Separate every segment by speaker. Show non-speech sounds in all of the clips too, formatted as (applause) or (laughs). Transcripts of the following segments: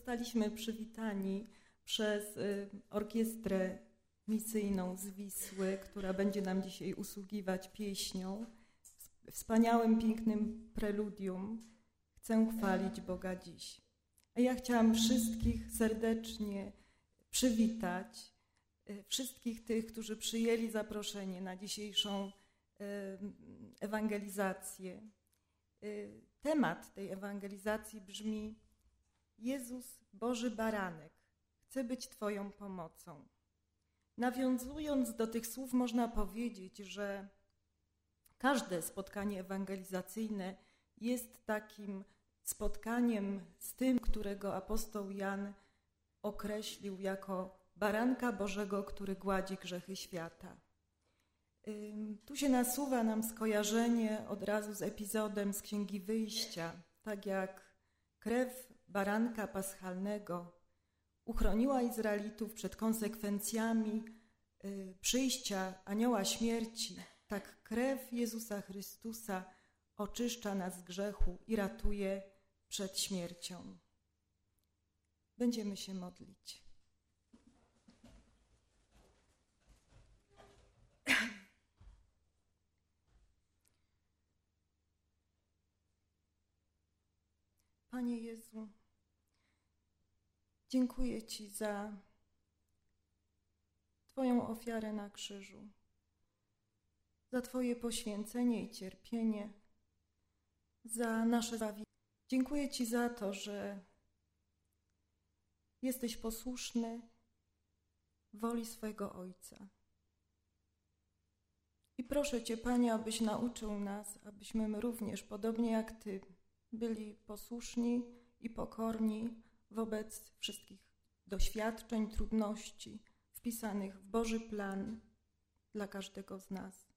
Speaker 1: zostaliśmy przywitani przez y, orkiestrę misyjną z Wisły, która będzie nam dzisiaj usługiwać pieśnią. Wspaniałym, pięknym preludium. Chcę chwalić Boga dziś. A ja chciałam wszystkich serdecznie przywitać, y, wszystkich tych, którzy przyjęli zaproszenie na dzisiejszą y, ewangelizację. Temat tej ewangelizacji brzmi Jezus, Boży Baranek, chce być Twoją pomocą. Nawiązując do tych słów, można powiedzieć, że każde spotkanie ewangelizacyjne jest takim spotkaniem z tym, którego apostoł Jan określił jako baranka Bożego, który gładzi grzechy świata. Tu się nasuwa nam skojarzenie od razu z epizodem z Księgi Wyjścia, tak jak krew baranka paschalnego uchroniła Izraelitów przed konsekwencjami y, przyjścia anioła śmierci, tak krew Jezusa Chrystusa oczyszcza nas z grzechu i ratuje przed śmiercią. Będziemy się modlić. Panie Jezu, Dziękuję Ci za Twoją ofiarę na krzyżu, za Twoje poświęcenie i cierpienie, za nasze zawi. Dziękuję Ci za to, że jesteś posłuszny woli swojego Ojca. I proszę Cię, Panie, abyś nauczył nas, abyśmy my również, podobnie jak Ty, byli posłuszni i pokorni wobec wszystkich doświadczeń, trudności wpisanych w Boży plan dla każdego z nas.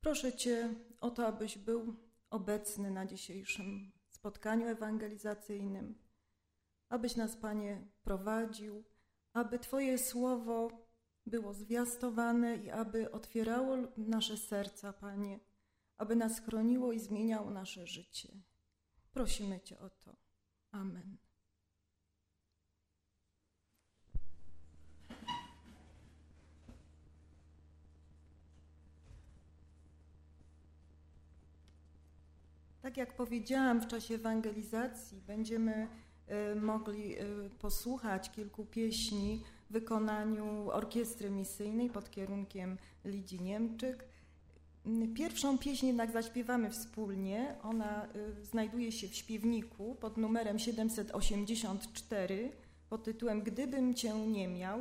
Speaker 1: Proszę Cię o to, abyś był obecny na dzisiejszym spotkaniu ewangelizacyjnym, abyś nas, Panie, prowadził, aby Twoje słowo było zwiastowane i aby otwierało nasze serca, Panie, aby nas chroniło i zmieniało nasze życie. Prosimy Cię o to. Amen. Tak jak powiedziałam w czasie ewangelizacji, będziemy e, mogli e, posłuchać kilku pieśni w wykonaniu orkiestry misyjnej pod kierunkiem Lidii Niemczyk. Pierwszą pieśń jednak zaśpiewamy wspólnie. Ona e, znajduje się w śpiewniku pod numerem 784 pod tytułem Gdybym Cię nie miał.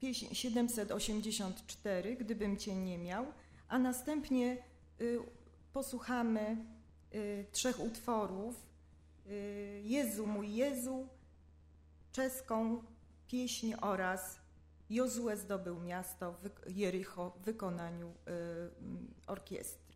Speaker 1: Pieśń 784, Gdybym Cię nie miał, a następnie posłuchamy y, trzech utworów. Y, Jezu mój Jezu, czeską pieśń oraz Jozue zdobył miasto Jericho w wykonaniu y, orkiestry.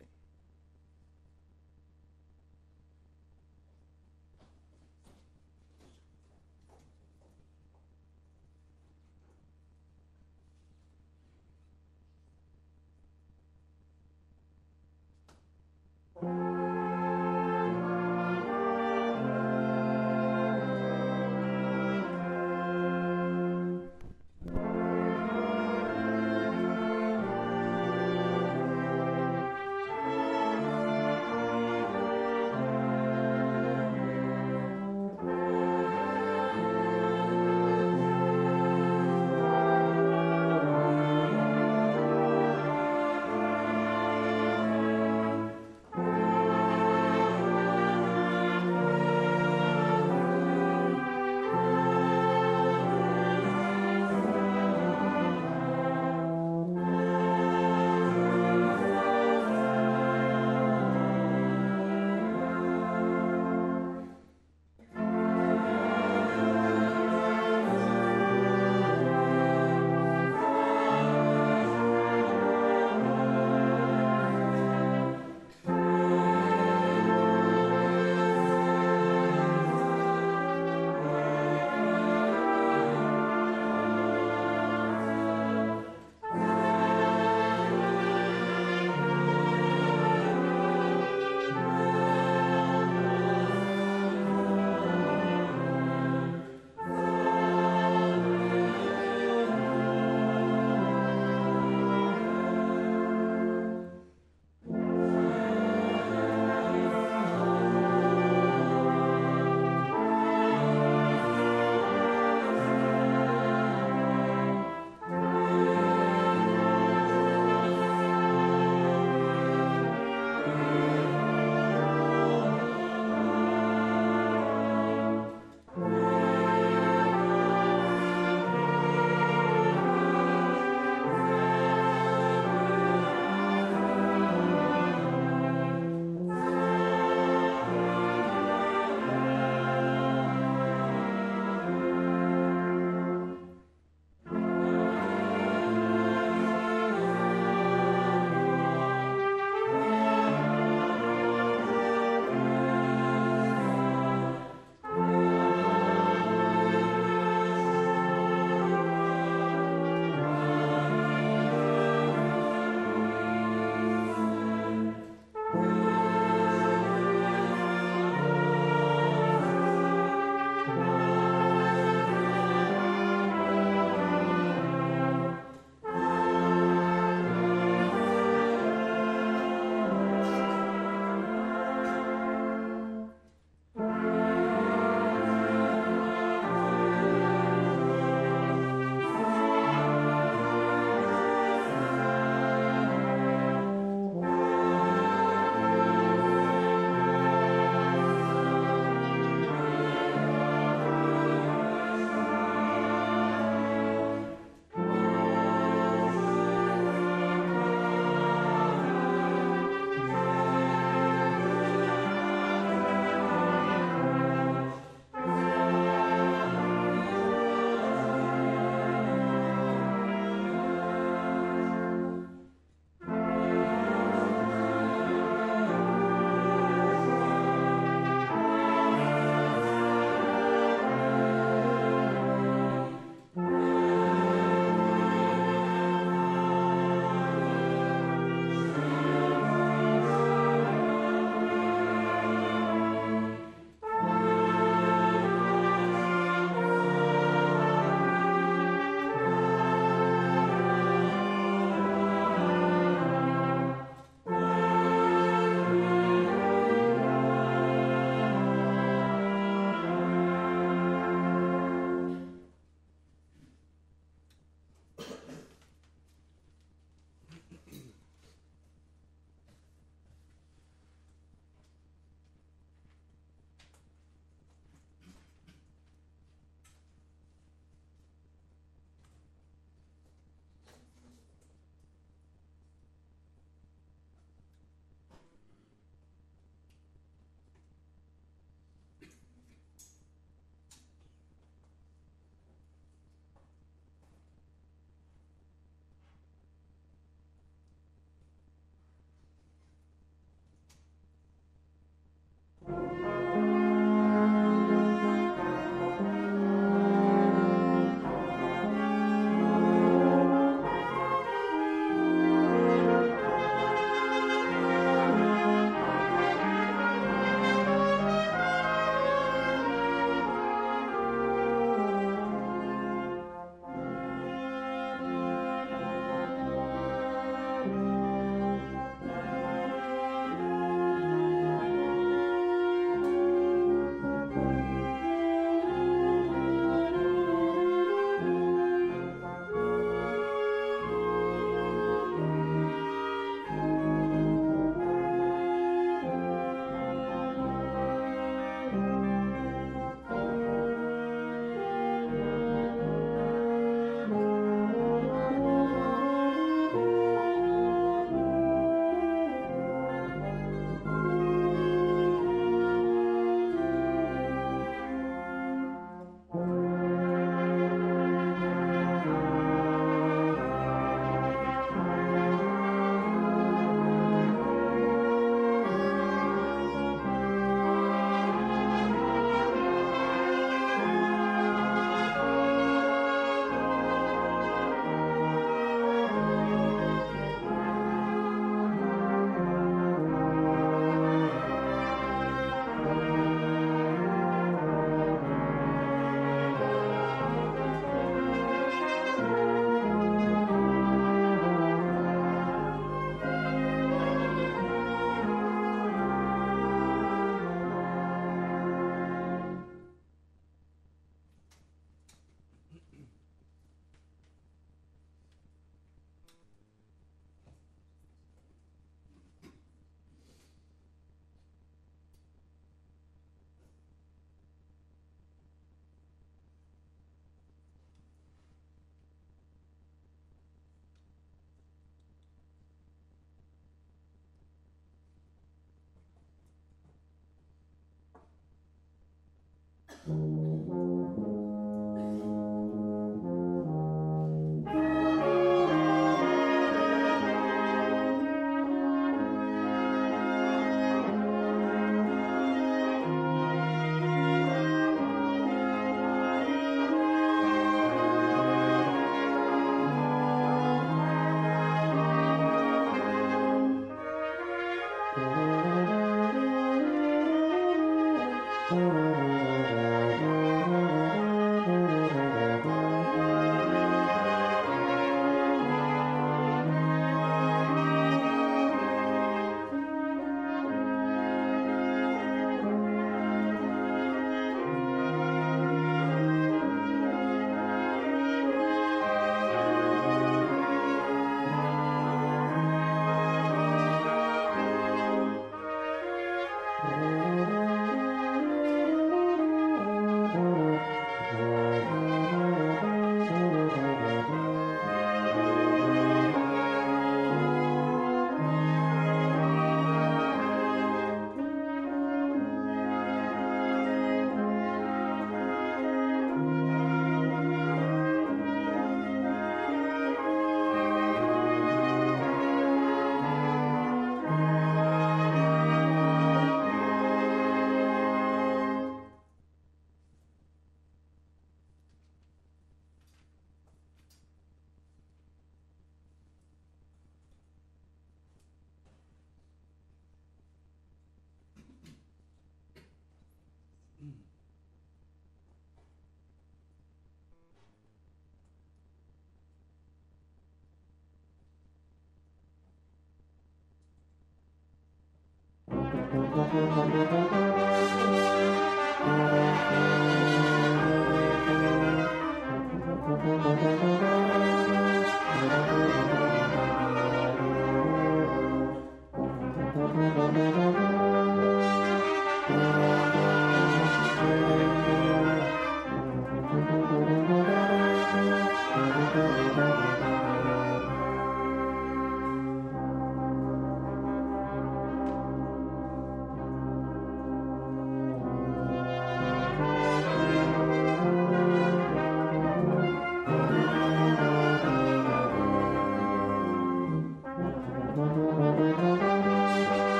Speaker 1: Música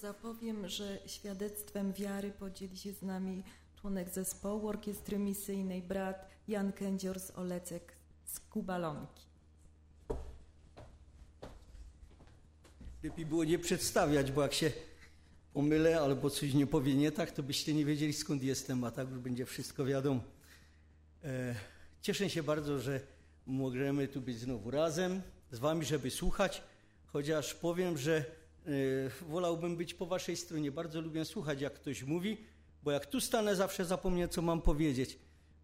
Speaker 1: Zapowiem, że świadectwem wiary podzieli się z nami członek zespołu orkiestry misyjnej, brat Jan Kędzior z Olecek z Kubalonki.
Speaker 2: Lepiej było nie przedstawiać, bo jak się pomylę albo coś nie powie nie tak, to byście nie wiedzieli skąd jestem, a tak już będzie wszystko wiadomo. E, cieszę się bardzo, że możemy tu być znowu razem z wami, żeby słuchać, chociaż powiem, że wolałbym być po waszej stronie. Bardzo lubię słuchać, jak ktoś mówi, bo jak tu stanę, zawsze zapomnę, co mam powiedzieć.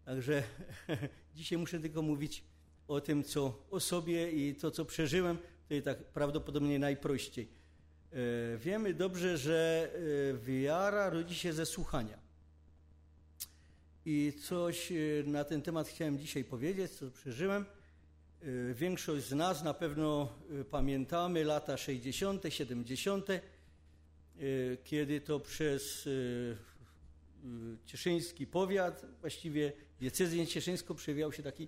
Speaker 2: Także (laughs) dzisiaj muszę tylko mówić o tym, co o sobie i to, co przeżyłem, to jest tak prawdopodobnie najprościej. E, wiemy dobrze, że e, wiara rodzi się ze słuchania. I coś na ten temat chciałem dzisiaj powiedzieć, co przeżyłem. Y, większość z nas na pewno y, pamiętamy lata 60., 70., y, kiedy to przez cieszyński powiat, właściwie diecezję cieszyńską przewijał się taki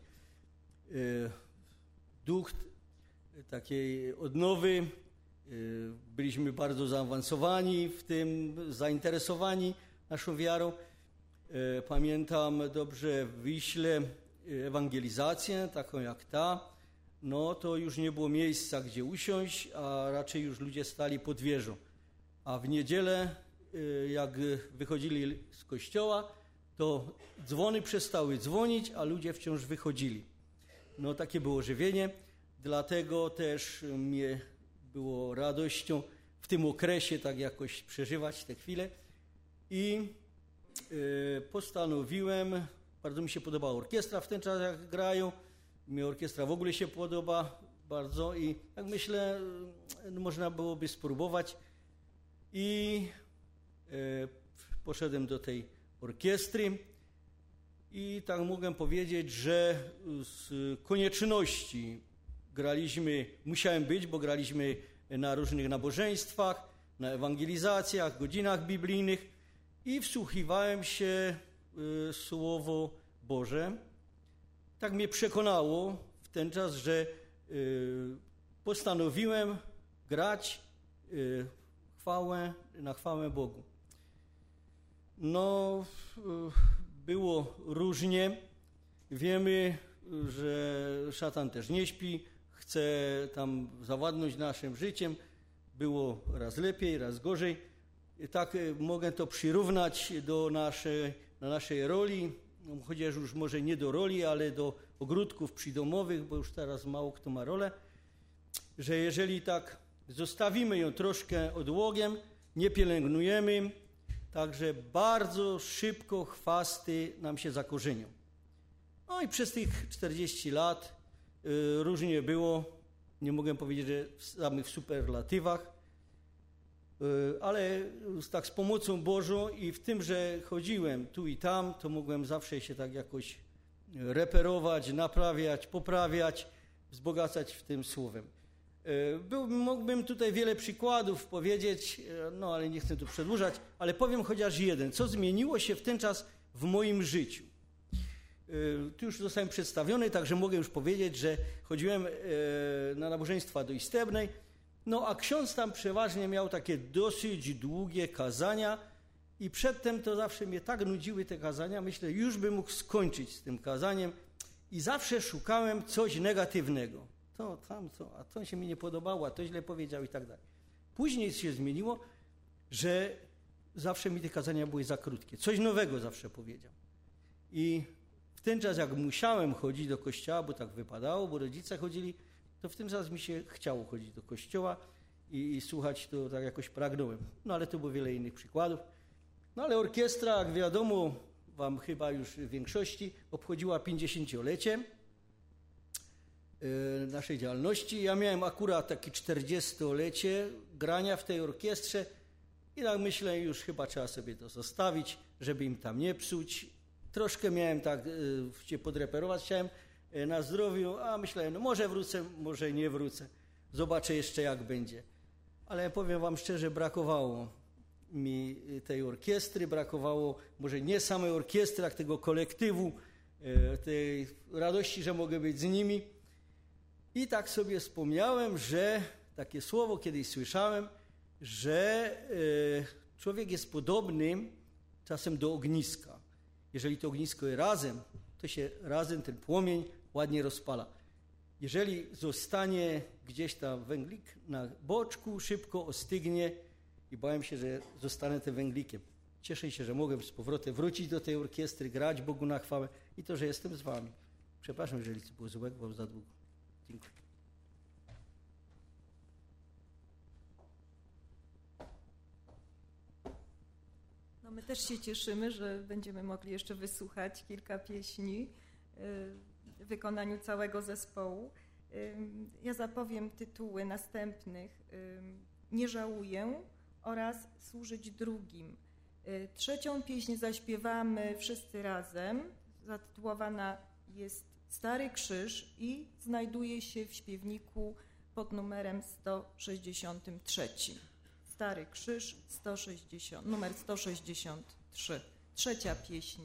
Speaker 2: duch takiej odnowy. Byliśmy bardzo zaawansowani w tym, zainteresowani naszą wiarą. Pamiętam dobrze w Wiśle ewangelizację, taką jak ta, no to już nie było miejsca, gdzie usiąść, a raczej już ludzie stali pod wieżą. A w niedzielę, y, jak wychodzili z kościoła, to dzwony przestały dzwonić, a ludzie wciąż wychodzili. No takie było żywienie, dlatego też mnie było radością w tym okresie tak jakoś przeżywać te chwile i y, postanowiłem bardzo mi się podobała orkiestra w ten czas, jak grają. mi orkiestra w ogóle się podoba bardzo i tak myślę, no, można byłoby spróbować. I e, poszedłem do tej orkiestry i tak mogę powiedzieć, że z konieczności graliśmy, musiałem być, bo graliśmy na różnych nabożeństwach, na ewangelizacjach, godzinach biblijnych i wsłuchiwałem się Słowo Boże. Tak mnie przekonało w ten czas, że y, postanowiłem grać y, chwałę, na chwałę Bogu. No, y, było różnie. Wiemy, że szatan też nie śpi, chce tam zawładnąć naszym życiem. Było raz lepiej, raz gorzej. Tak mogę to przyrównać do naszej, do naszej roli, no, chociaż już może nie do roli, ale do ogródków przydomowych, bo już teraz mało kto ma rolę, że jeżeli tak zostawimy ją troszkę odłogiem, nie pielęgnujemy, także bardzo szybko chwasty nam się zakorzenią. No i przez tych 40 lat y, różnie było, nie mogę powiedzieć, że w samych superlatywach, ale tak z pomocą Bożą i w tym, że chodziłem tu i tam, to mogłem zawsze się tak jakoś reperować, naprawiać, poprawiać, wzbogacać w tym słowem. E, był, mógłbym tutaj wiele przykładów powiedzieć, e, no ale nie chcę tu przedłużać, ale powiem chociaż jeden. Co zmieniło się w ten czas w moim życiu? Tu już zostałem przedstawiony, także mogę już powiedzieć, że chodziłem na nabożeństwa do Istebnej, no a ksiądz tam przeważnie miał takie dosyć długie kazania i przedtem to zawsze mnie tak nudziły te kazania, myślę, już bym mógł skończyć z tym kazaniem i zawsze szukałem coś negatywnego to, tam, co, a to się mi nie podobało, a to źle powiedział i tak dalej. Później się zmieniło, że zawsze mi te kazania były za krótkie. Coś nowego zawsze powiedział. I w ten czas, jak musiałem chodzić do kościoła, bo tak wypadało, bo rodzice chodzili, to w tym czas mi się chciało chodzić do kościoła i, i słuchać to tak jakoś pragnąłem. No ale to było wiele innych przykładów. No ale orkiestra, jak wiadomo, wam chyba już w większości, obchodziła 50-lecie. Y, naszej działalności. Ja miałem akurat takie 40-lecie grania w tej orkiestrze i tak myślę, już chyba trzeba sobie to zostawić, żeby im tam nie psuć. Troszkę miałem tak y, się podreperować, chciałem na zdrowiu, a myślałem, no może wrócę, może nie wrócę. Zobaczę jeszcze jak będzie. Ale powiem wam szczerze, brakowało mi tej orkiestry, brakowało może nie samej orkiestry, jak tego kolektywu, tej radości, że mogę być z nimi. I tak sobie wspomniałem, że takie słowo kiedyś słyszałem, że człowiek jest podobny czasem do ogniska. Jeżeli to ognisko jest razem, to się razem ten płomień ładnie rozpala. Jeżeli zostanie gdzieś tam węglik na boczku, szybko ostygnie i bałem się, że zostanę tym węglikiem. Cieszę się, że mogłem z powrotem wrócić do tej orkiestry, grać Bogu na chwałę i to, że jestem z wami. Przepraszam, jeżeli było złego, bo za długo. Dziękuję.
Speaker 1: No my też się cieszymy, że będziemy mogli jeszcze wysłuchać kilka pieśni y, w wykonaniu całego zespołu. Y, ja zapowiem tytuły następnych. Y, Nie żałuję oraz Służyć drugim. Trzecią pieśń zaśpiewamy wszyscy razem. Zatytułowana jest Stary Krzyż i znajduje się w śpiewniku pod numerem 163. Stary Krzyż 160, numer 163. Trzecia pieśń.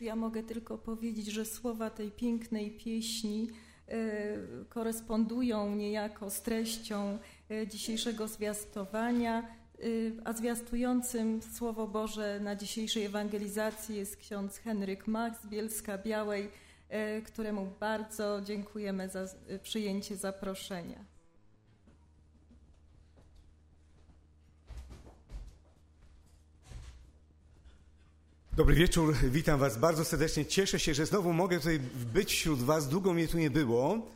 Speaker 1: Ja mogę tylko powiedzieć, że słowa tej pięknej pieśni e, korespondują niejako z treścią e, dzisiejszego zwiastowania, e, a zwiastującym Słowo Boże na dzisiejszej ewangelizacji jest ksiądz Henryk Mach z Bielska Białej, któremu bardzo dziękujemy za przyjęcie zaproszenia.
Speaker 3: Dobry wieczór, witam Was bardzo serdecznie. Cieszę się, że znowu mogę tutaj być wśród Was. Długo mnie tu nie było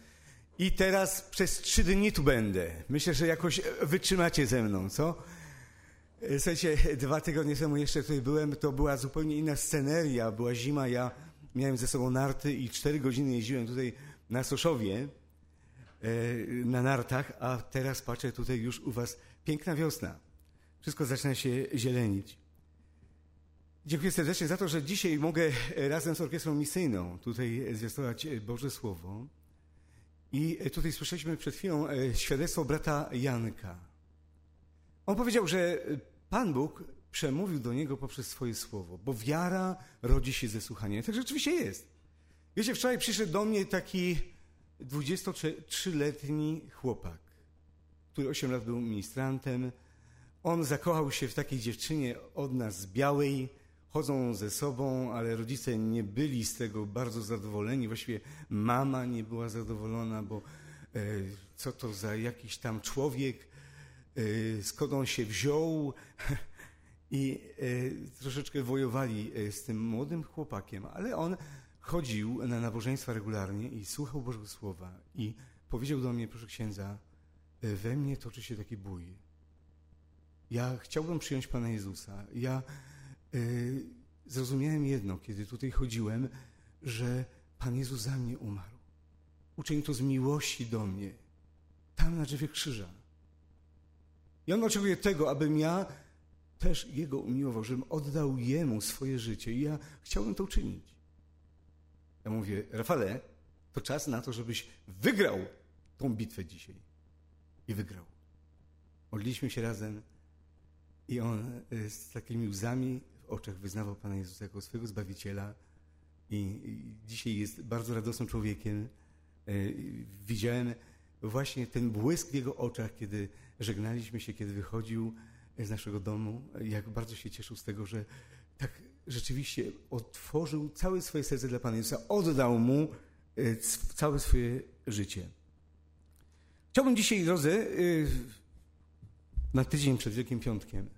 Speaker 3: i teraz przez trzy dni tu będę. Myślę, że jakoś wytrzymacie ze mną, co? Słuchajcie, dwa tygodnie temu jeszcze tutaj byłem, to była zupełnie inna sceneria, była zima, ja miałem ze sobą narty i cztery godziny jeździłem tutaj na Soszowie, e, na nartach, a teraz patrzę tutaj już u Was piękna wiosna. Wszystko zaczyna się zielenić. Dziękuję serdecznie za to, że dzisiaj mogę e, razem z Orkiestrą Misyjną tutaj zwiastować e, Boże Słowo. I e, tutaj słyszeliśmy przed chwilą świadectwo brata Janka. On powiedział, że Pan Bóg przemówił do niego poprzez swoje słowo, bo wiara rodzi się ze słuchania. Tak rzeczywiście jest. Wiecie, wczoraj przyszedł do mnie taki 23-letni chłopak, który 8 lat był ministrantem. On zakochał się w takiej dziewczynie od nas z białej, chodzą ze sobą, ale rodzice nie byli z tego bardzo zadowoleni. Właściwie mama nie była zadowolona, bo e, co to za jakiś tam człowiek, e, skąd on się wziął. (laughs) I e, troszeczkę wojowali z tym młodym chłopakiem, ale on chodził na nabożeństwa regularnie i słuchał Bożego Słowa i powiedział do mnie, proszę księdza, we mnie toczy się taki bój. Ja chciałbym przyjąć Pana Jezusa. Ja zrozumiałem jedno, kiedy tutaj chodziłem, że Pan Jezus za mnie umarł. Uczynił to z miłości do mnie, tam na drzewie krzyża. I On oczekuje tego, abym ja też Jego umiłował, żebym oddał Jemu swoje życie i ja chciałbym to uczynić. Ja mówię, Rafale, to czas na to, żebyś wygrał tą bitwę dzisiaj. I wygrał. Modliliśmy się razem i on e, z takimi łzami oczach wyznawał Pana Jezusa jako swojego Zbawiciela i, dzisiaj jest bardzo radosnym człowiekiem. E, widziałem właśnie ten błysk w jego oczach, kiedy żegnaliśmy się, kiedy wychodził z naszego domu, jak bardzo się cieszył z tego, że tak rzeczywiście otworzył całe swoje serce dla Pana Jezusa, oddał Mu e, całe swoje życie. Chciałbym dzisiaj, drodzy, na tydzień przed Wielkim Piątkiem,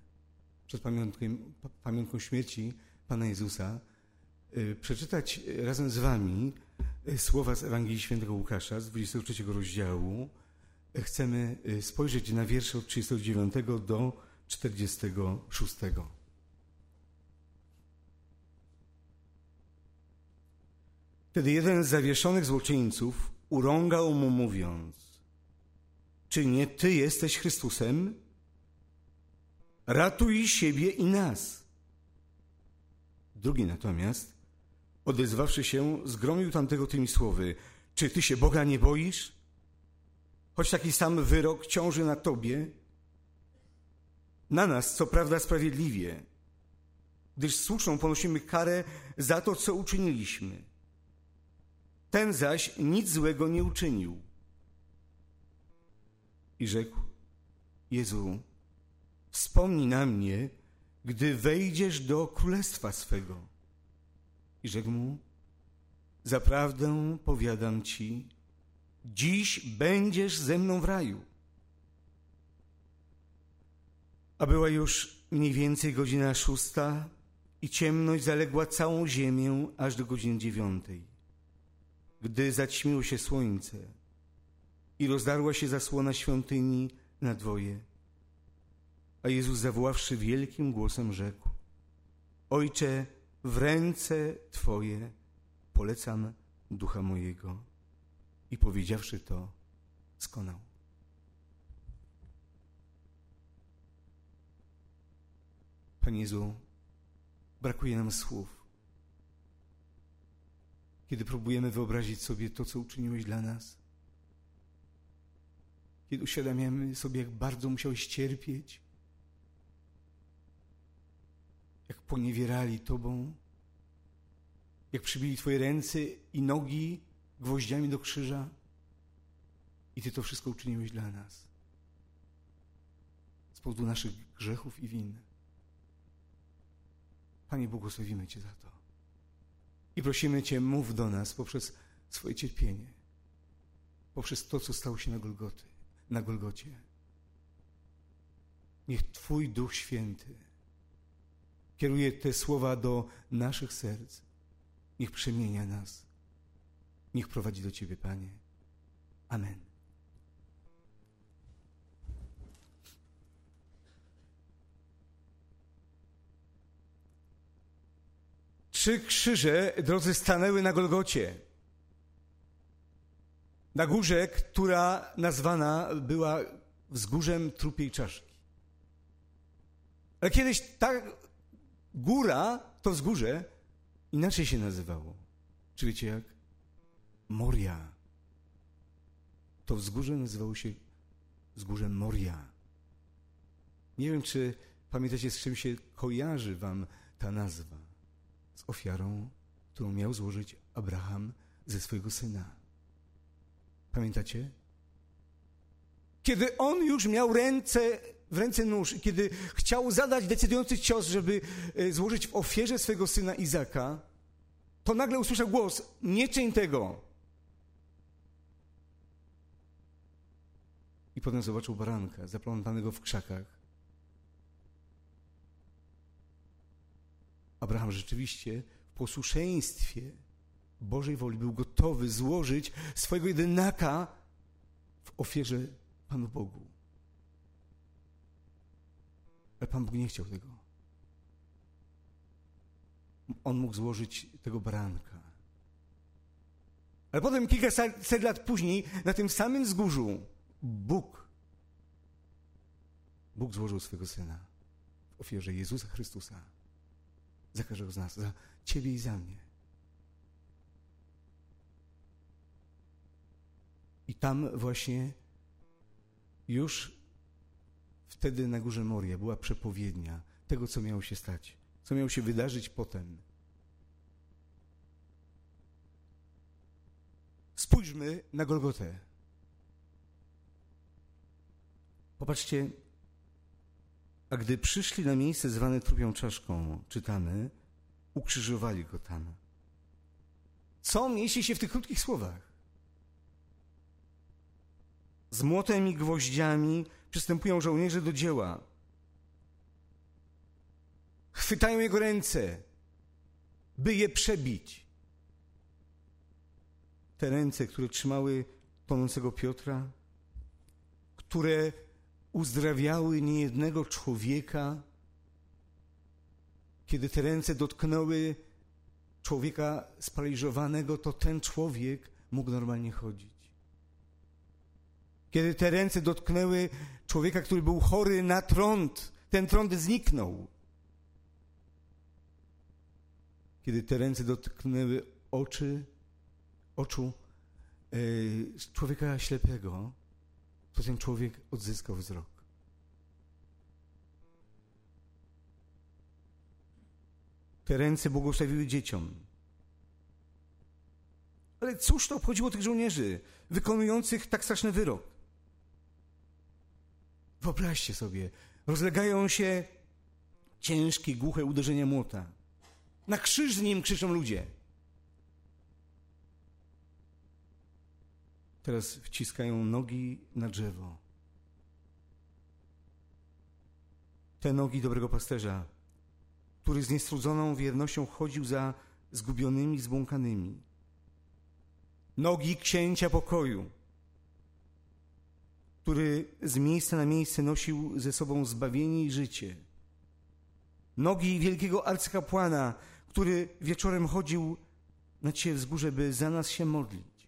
Speaker 3: przed pamiątką, pamiątką śmierci Pana Jezusa, y, przeczytać razem z Wami y, słowa z Ewangelii Świętego Łukasza z 23 rozdziału. Chcemy y, spojrzeć na wiersze od 39 do 46. Wtedy jeden z zawieszonych złoczyńców urągał mu mówiąc, czy nie Ty jesteś Chrystusem? Ratuj siebie i nas. Drugi natomiast, odezwawszy się, zgromił tamtego tymi słowy: Czy ty się Boga nie boisz? Choć taki sam wyrok ciąży na tobie, na nas, co prawda, sprawiedliwie, gdyż słuszną ponosimy karę za to, co uczyniliśmy. Ten zaś nic złego nie uczynił. I rzekł: Jezu, Wspomnij na mnie, gdy wejdziesz do królestwa swego. I rzekł mu, zaprawdę powiadam ci, dziś będziesz ze mną w raju. A była już mniej więcej godzina szósta i ciemność zaległa całą ziemię aż do godziny dziewiątej. Gdy zaćmiło się słońce i rozdarła się zasłona świątyni na dwoje, a Jezus zawoławszy wielkim głosem rzekł: Ojcze, w ręce Twoje polecam ducha mojego. I powiedziawszy to, skonał. Panie Jezu, brakuje nam słów. Kiedy próbujemy wyobrazić sobie to, co uczyniłeś dla nas, kiedy uświadamiamy sobie, jak bardzo musiałeś cierpieć, jak poniewierali Tobą, jak przybili Twoje ręce i nogi gwoździami do krzyża i Ty to wszystko uczyniłeś dla nas z powodu naszych grzechów i win. Panie, błogosławimy Cię za to. I prosimy Cię, mów do nas poprzez swoje cierpienie, poprzez to, co stało się na, Golgoty, na Golgocie. Niech Twój Duch Święty kieruje te słowa do naszych serc. Niech przemienia nas. Niech prowadzi do Ciebie, Panie. Amen. Trzy krzyże, drodzy, stanęły na Golgocie. Na górze, która nazwana była wzgórzem trupiej czaszki. Ale kiedyś ta góra, to wzgórze, inaczej się nazywało. Czy wiecie jak? Moria. To wzgórze nazywało się wzgórze Moria. Nie wiem, czy pamiętacie, z czym się kojarzy wam ta nazwa. Z ofiarą, którą miał złożyć Abraham ze swojego syna. Pamiętacie? Kiedy on już miał ręce w ręce nóż i kiedy chciał zadać decydujący cios, żeby e, złożyć w ofierze swego syna Izaka, to nagle usłyszał głos: Nie czyń tego. I potem zobaczył baranka zaplątanego w krzakach. Abraham rzeczywiście w posłuszeństwie Bożej woli był gotowy złożyć swojego jedynaka w ofierze Panu Bogu. Ale Pan Bóg nie chciał tego. On mógł złożyć tego baranka. Ale potem, kilkaset lat później, na tym samym wzgórzu, Bóg, Bóg złożył swego Syna w ofierze Jezusa Chrystusa za każdego z nas, za Ciebie i za mnie. I tam właśnie już wtedy na górze Moria była przepowiednia tego, co miało się stać, co miało się wydarzyć potem. Spójrzmy na Golgotę. Popatrzcie, a gdy przyszli na miejsce zwane trupią czaszką, czytamy, ukrzyżowali go tam. Co mieści się w tych krótkich słowach? Z młotem i gwoździami przystępują żołnierze do dzieła. Chwytają jego ręce, by je przebić. Te ręce, które trzymały tonącego Piotra, które uzdrawiały niejednego człowieka, kiedy te ręce dotknęły człowieka sparaliżowanego, to ten człowiek mógł normalnie chodzić. Kiedy te ręce dotknęły człowieka, który był chory na trąd, ten trąd zniknął. Kiedy te ręce dotknęły oczy, oczu yy, człowieka ślepego, to ten człowiek odzyskał wzrok. Te ręce błogosławiły dzieciom. Ale cóż to obchodziło tych żołnierzy wykonujących tak straszny wyrok? Wyobraźcie sobie, rozlegają się ciężkie, głuche uderzenia młota. Na krzyż z nim krzyczą ludzie. Teraz wciskają nogi na drzewo. Te nogi dobrego pasterza, który z niestrudzoną wiernością chodził za zgubionymi, zbłąkanymi. Nogi księcia pokoju, który z miejsca na miejsce nosił ze sobą zbawienie i życie. Nogi wielkiego arcykapłana, który wieczorem chodził na ciebie wzgórze, by za nas się modlić.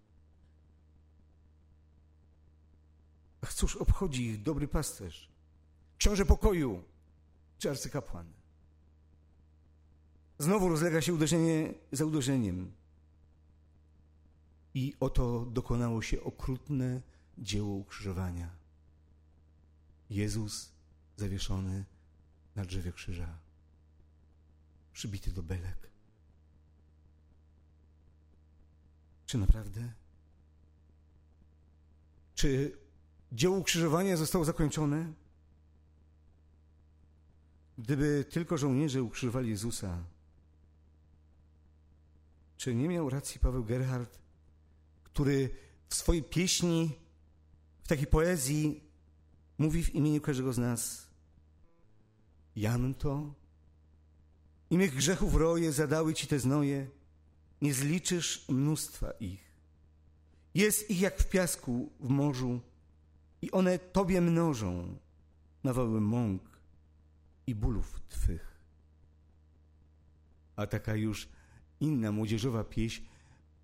Speaker 3: Ach, cóż obchodzi ich dobry pasterz, książę pokoju czy arcykapłan? Znowu rozlega się uderzenie za uderzeniem. I oto dokonało się okrutne dzieło ukrzyżowania. Jezus zawieszony na drzewie krzyża, przybity do belek. Czy naprawdę? Czy dzieło ukrzyżowania zostało zakończone? Gdyby tylko żołnierze ukrzyżowali Jezusa, czy nie miał racji Paweł Gerhard, który w swojej pieśni takiej poezji mówi w imieniu każdego z nas: Jam to, i mych grzechów roje zadały ci te znoje, nie zliczysz mnóstwa ich. Jest ich jak w piasku w morzu, i one tobie mnożą nawały mąk i bólów twych. A taka już inna młodzieżowa pieśń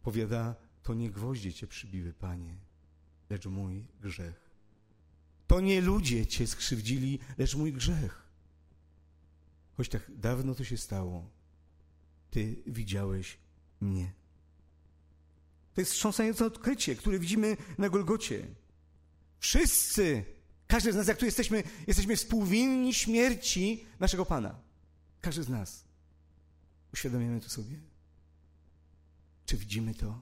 Speaker 3: powiada, to nie gwoździe cię przybiły, Panie, lecz mój grzech. To nie ludzie cię skrzywdzili, lecz mój grzech. Choć tak dawno to się stało, ty widziałeś mnie. To jest wstrząsające odkrycie, które widzimy na Golgocie. Wszyscy, każdy z nas, jak tu jesteśmy, jesteśmy współwinni śmierci naszego Pana. Każdy z nas. Uświadamiamy to sobie? Czy widzimy to?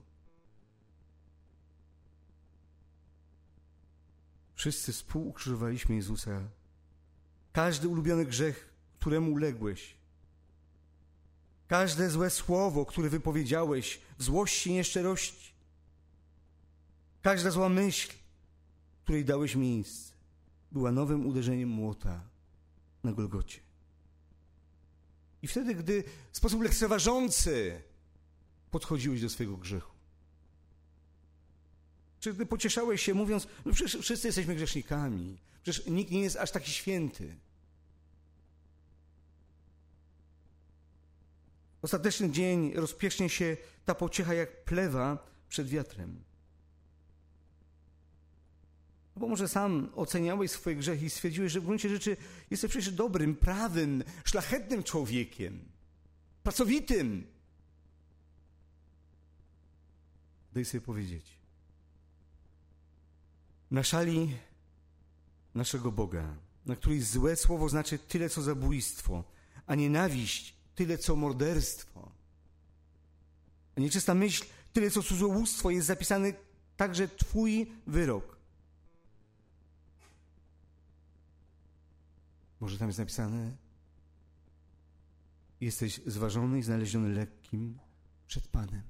Speaker 3: Wszyscy współukrzyżowaliśmy Jezusa. Każdy ulubiony grzech, któremu uległeś, każde złe słowo, które wypowiedziałeś w złości i nieszczerości, każda zła myśl, której dałeś miejsce, była nowym uderzeniem młota na Golgocie. I wtedy, gdy w sposób lekceważący podchodziłeś do swojego grzechu, czy gdy pocieszałeś się, mówiąc, no przecież wszyscy jesteśmy grzesznikami, przecież nikt nie jest aż taki święty. Ostateczny dzień rozpierzchnie się ta pociecha jak plewa przed wiatrem. No bo może sam oceniałeś swoje grzechy i stwierdziłeś, że w gruncie rzeczy jesteś przecież dobrym, prawym, szlachetnym człowiekiem, pracowitym. Daj sobie powiedzieć. Na szali naszego Boga, na której złe słowo znaczy tyle co zabójstwo, a nienawiść tyle co morderstwo, a nieczysta myśl tyle co cudzołóstwo, jest zapisany także Twój wyrok. Może tam jest napisane: Jesteś zważony i znaleziony lekkim przed Panem.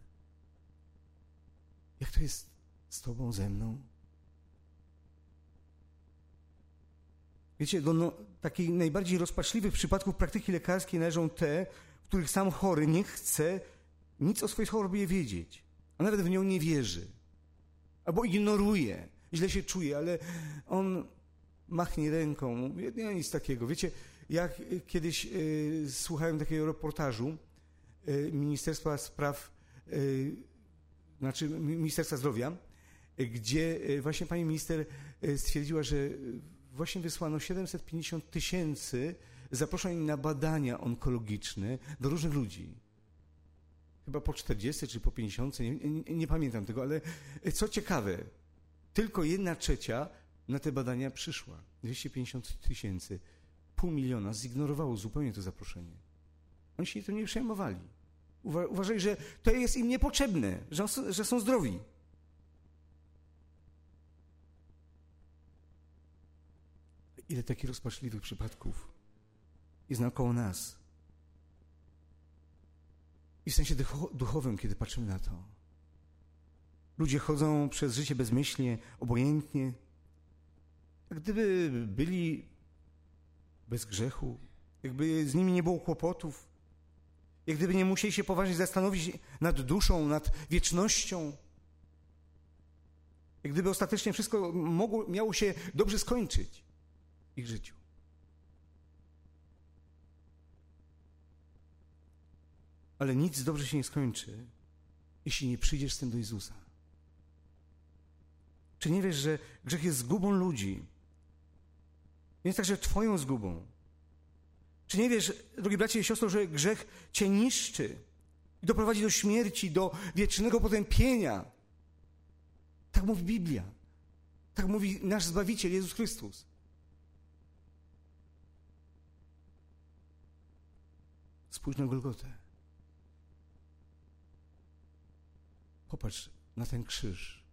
Speaker 3: Jak to jest z Tobą, ze mną? Wiecie, do no, takich najbardziej rozpaczliwych przypadków praktyki lekarskiej należą te, w których sam chory nie chce nic o swojej chorobie wiedzieć, a nawet w nią nie wierzy. Albo ignoruje, źle się czuje, ale on machnie ręką, mówi, nie nic takiego. Wiecie, jak kiedyś y, słuchałem takiego reportażu y, Ministerstwa Spraw, y, znaczy Ministerstwa Zdrowia, gdzie właśnie pani minister stwierdziła, że właśnie wysłano 750 tysięcy zaproszeń na badania onkologiczne do różnych ludzi. Chyba po 40 czy po 50, nie, nie, nie pamiętam tego, ale co ciekawe, tylko jedna trzecia na te badania przyszła. 250 tysięcy, pół miliona zignorowało zupełnie to zaproszenie. Oni się tym nie przejmowali. Uwa uważali, że to jest im niepotrzebne, że, że są zdrowi. Ile takich rozpaczliwych przypadków jest naokoło nas. I w sensie duchowym, kiedy patrzymy na to. Ludzie chodzą przez życie bezmyślnie, obojętnie, jak gdyby byli bez grzechu, jakby z nimi nie było kłopotów, jak gdyby nie musieli się poważnie zastanowić nad duszą, nad wiecznością, jak gdyby ostatecznie wszystko mogło, miało się dobrze skończyć ich życiu. Ale nic dobrze się nie skończy, jeśli nie przyjdziesz z tym do Jezusa. Czy nie wiesz, że grzech jest zgubą ludzi? Jest także Twoją zgubą. Czy nie wiesz, drogi bracie i siostro, że grzech Cię niszczy i doprowadzi do śmierci, do wiecznego potępienia? Tak mówi Biblia. Tak mówi nasz Zbawiciel, Jezus Chrystus. Spójrz na Golgotę. Popatrz na ten krzyż.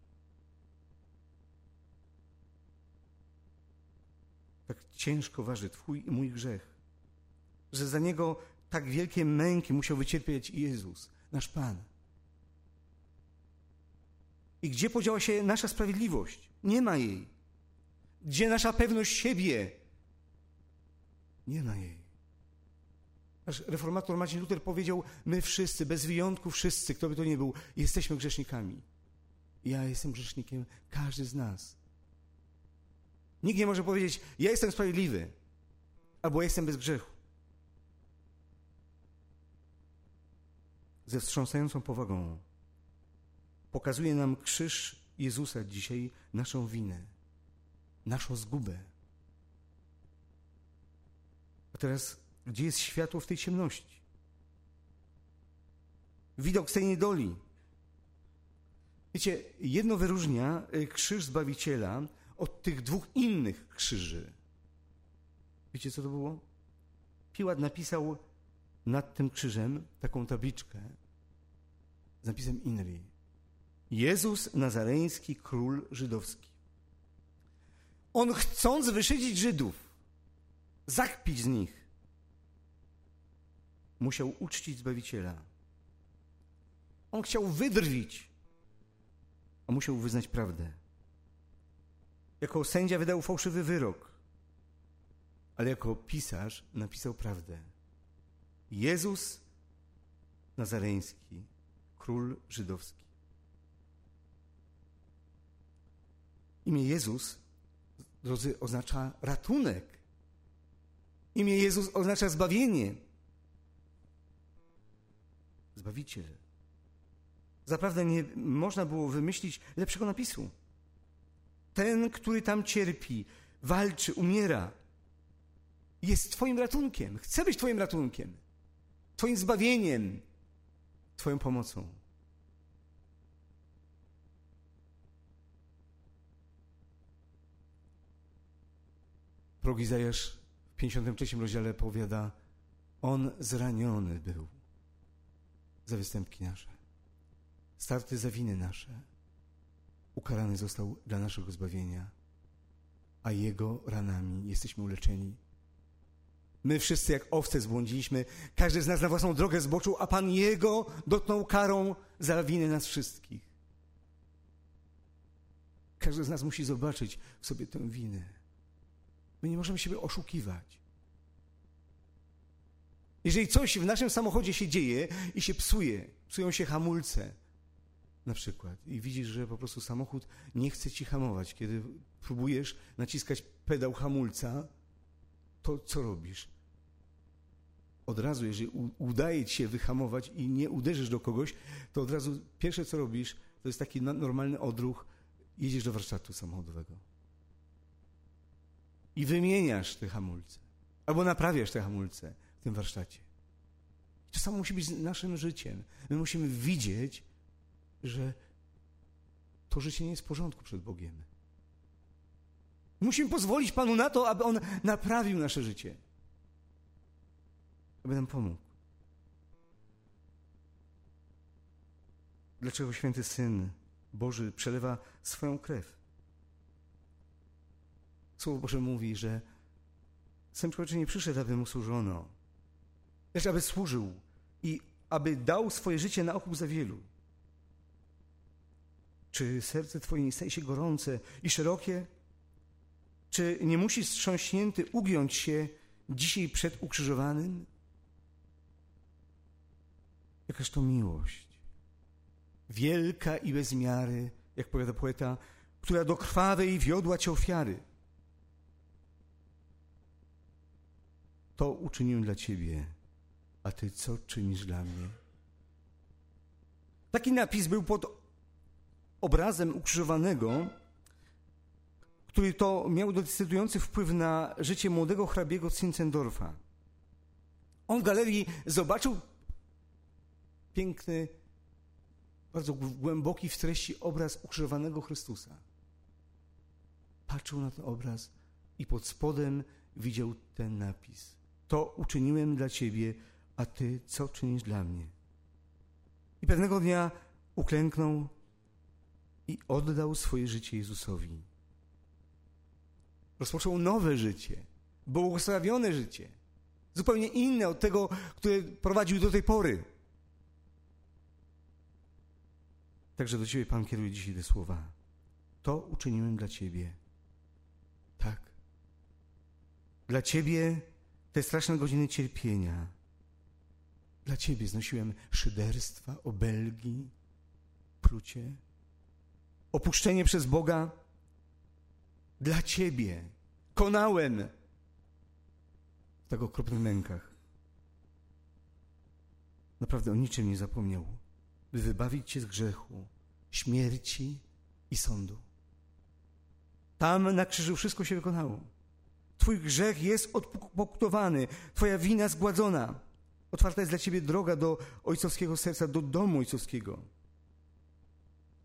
Speaker 3: tak ciężko waży Twój i mój grzech, że za niego tak wielkie męki musiał wycierpieć Jezus, nasz Pan. I gdzie podziała się nasza sprawiedliwość? Nie ma jej. Gdzie nasza pewność siebie? Nie ma jej. Nasz reformator Marcin Luther powiedział: My wszyscy, bez wyjątku wszyscy, kto by to nie był, jesteśmy grzesznikami. Ja jestem grzesznikiem, każdy z nas. Nikt nie może powiedzieć, ja jestem sprawiedliwy, albo ja jestem bez grzechu. Ze wstrząsającą powagą pokazuje nam krzyż Jezusa dzisiaj naszą winę, naszą zgubę. A teraz, gdzie jest światło w tej ciemności? Widok z tej niedoli. Wiecie, jedno wyróżnia y, krzyż Zbawiciela od tych dwóch innych krzyży. Wiecie, co to było? Piłat napisał nad tym krzyżem taką tabliczkę z napisem Inri. Jezus Nazareński, król żydowski. On chcąc wyszydzić Żydów, zakpić z nich. Musiał uczcić Zbawiciela. On chciał wydrwić, a musiał wyznać prawdę. Jako sędzia wydał fałszywy wyrok, ale jako pisarz napisał prawdę. Jezus Nazareński, król żydowski. Imię Jezus, drodzy, oznacza ratunek. Imię Jezus oznacza zbawienie. Zbawiciel. Zaprawdę nie można było wymyślić lepszego napisu. Ten, który tam cierpi, walczy, umiera, jest Twoim ratunkiem. Chce być Twoim ratunkiem, Twoim zbawieniem, Twoją pomocą. Prorok Izajasz w 53 rozdziale powiada, On zraniony był za występki nasze, starty za winy nasze, ukarany został dla naszego zbawienia, a Jego ranami jesteśmy uleczeni. My wszyscy jak owce zbłądziliśmy, każdy z nas na własną drogę zboczył, a Pan Jego dotknął karą za winy nas wszystkich. Każdy z nas musi zobaczyć w sobie tę winę. My nie możemy siebie oszukiwać. Jeżeli coś w naszym samochodzie się dzieje i się psuje, psują się hamulce na przykład i widzisz, że po prostu samochód nie chce ci hamować, kiedy próbujesz naciskać pedał hamulca, to co robisz? Od razu, jeżeli udaje ci się wyhamować i nie uderzysz do kogoś, to od razu pierwsze co robisz, to jest taki normalny odruch, jedziesz do warsztatu samochodowego. I wymieniasz te hamulce. Albo naprawiasz te hamulce w tym warsztacie. To samo musi być z naszym życiem. My musimy widzieć, że to życie nie jest w porządku przed Bogiem. Musimy pozwolić Panu na to, aby On naprawił nasze życie. Aby nam pomógł. Dlaczego święty Syn Boży przelewa swoją krew? Słowo Boże mówi, że Syn Człowieczy nie przyszedł, aby mu służono, lecz aby służył i aby dał swoje życie na okup za wielu. Czy serce Twoje nie staje się gorące i szerokie? Czy nie musi wstrząśnięty ugiąć się dzisiaj przed ukrzyżowanym? Jakaż to miłość. Wielka i bez miary, jak powiada poeta, która do krwawej wiodła cię ofiary. To uczyniłem dla ciebie, a ty co czynisz dla mnie? Taki napis był pod obrazem ukrzyżowanego, który to miał decydujący wpływ na życie młodego hrabiego Zinzendorfa. On w galerii zobaczył piękny, bardzo głęboki w treści obraz ukrzyżowanego Chrystusa. Patrzył na ten obraz i pod spodem widział ten napis. To uczyniłem dla Ciebie, a Ty co czynisz dla mnie? I pewnego dnia uklęknął i oddał swoje życie Jezusowi. Rozpoczął nowe życie, błogosławione życie, zupełnie inne od tego, które prowadził do tej pory. Także do Ciebie Pan kieruje dzisiaj te słowa. To uczyniłem dla Ciebie. Tak. Dla Ciebie te straszne godziny cierpienia. Dla Ciebie znosiłem szyderstwa, obelgi, plucie, opuszczenie przez Boga. Dla Ciebie konałem w tak okropnych mękach. Naprawdę o niczym nie zapomniał, by wybawić Cię z grzechu, śmierci i sądu. Tam na krzyżu wszystko się wykonało. Twój grzech jest odpokutowany, Twoja wina zgładzona. Otwarta jest dla Ciebie droga do ojcowskiego serca, do domu ojcowskiego.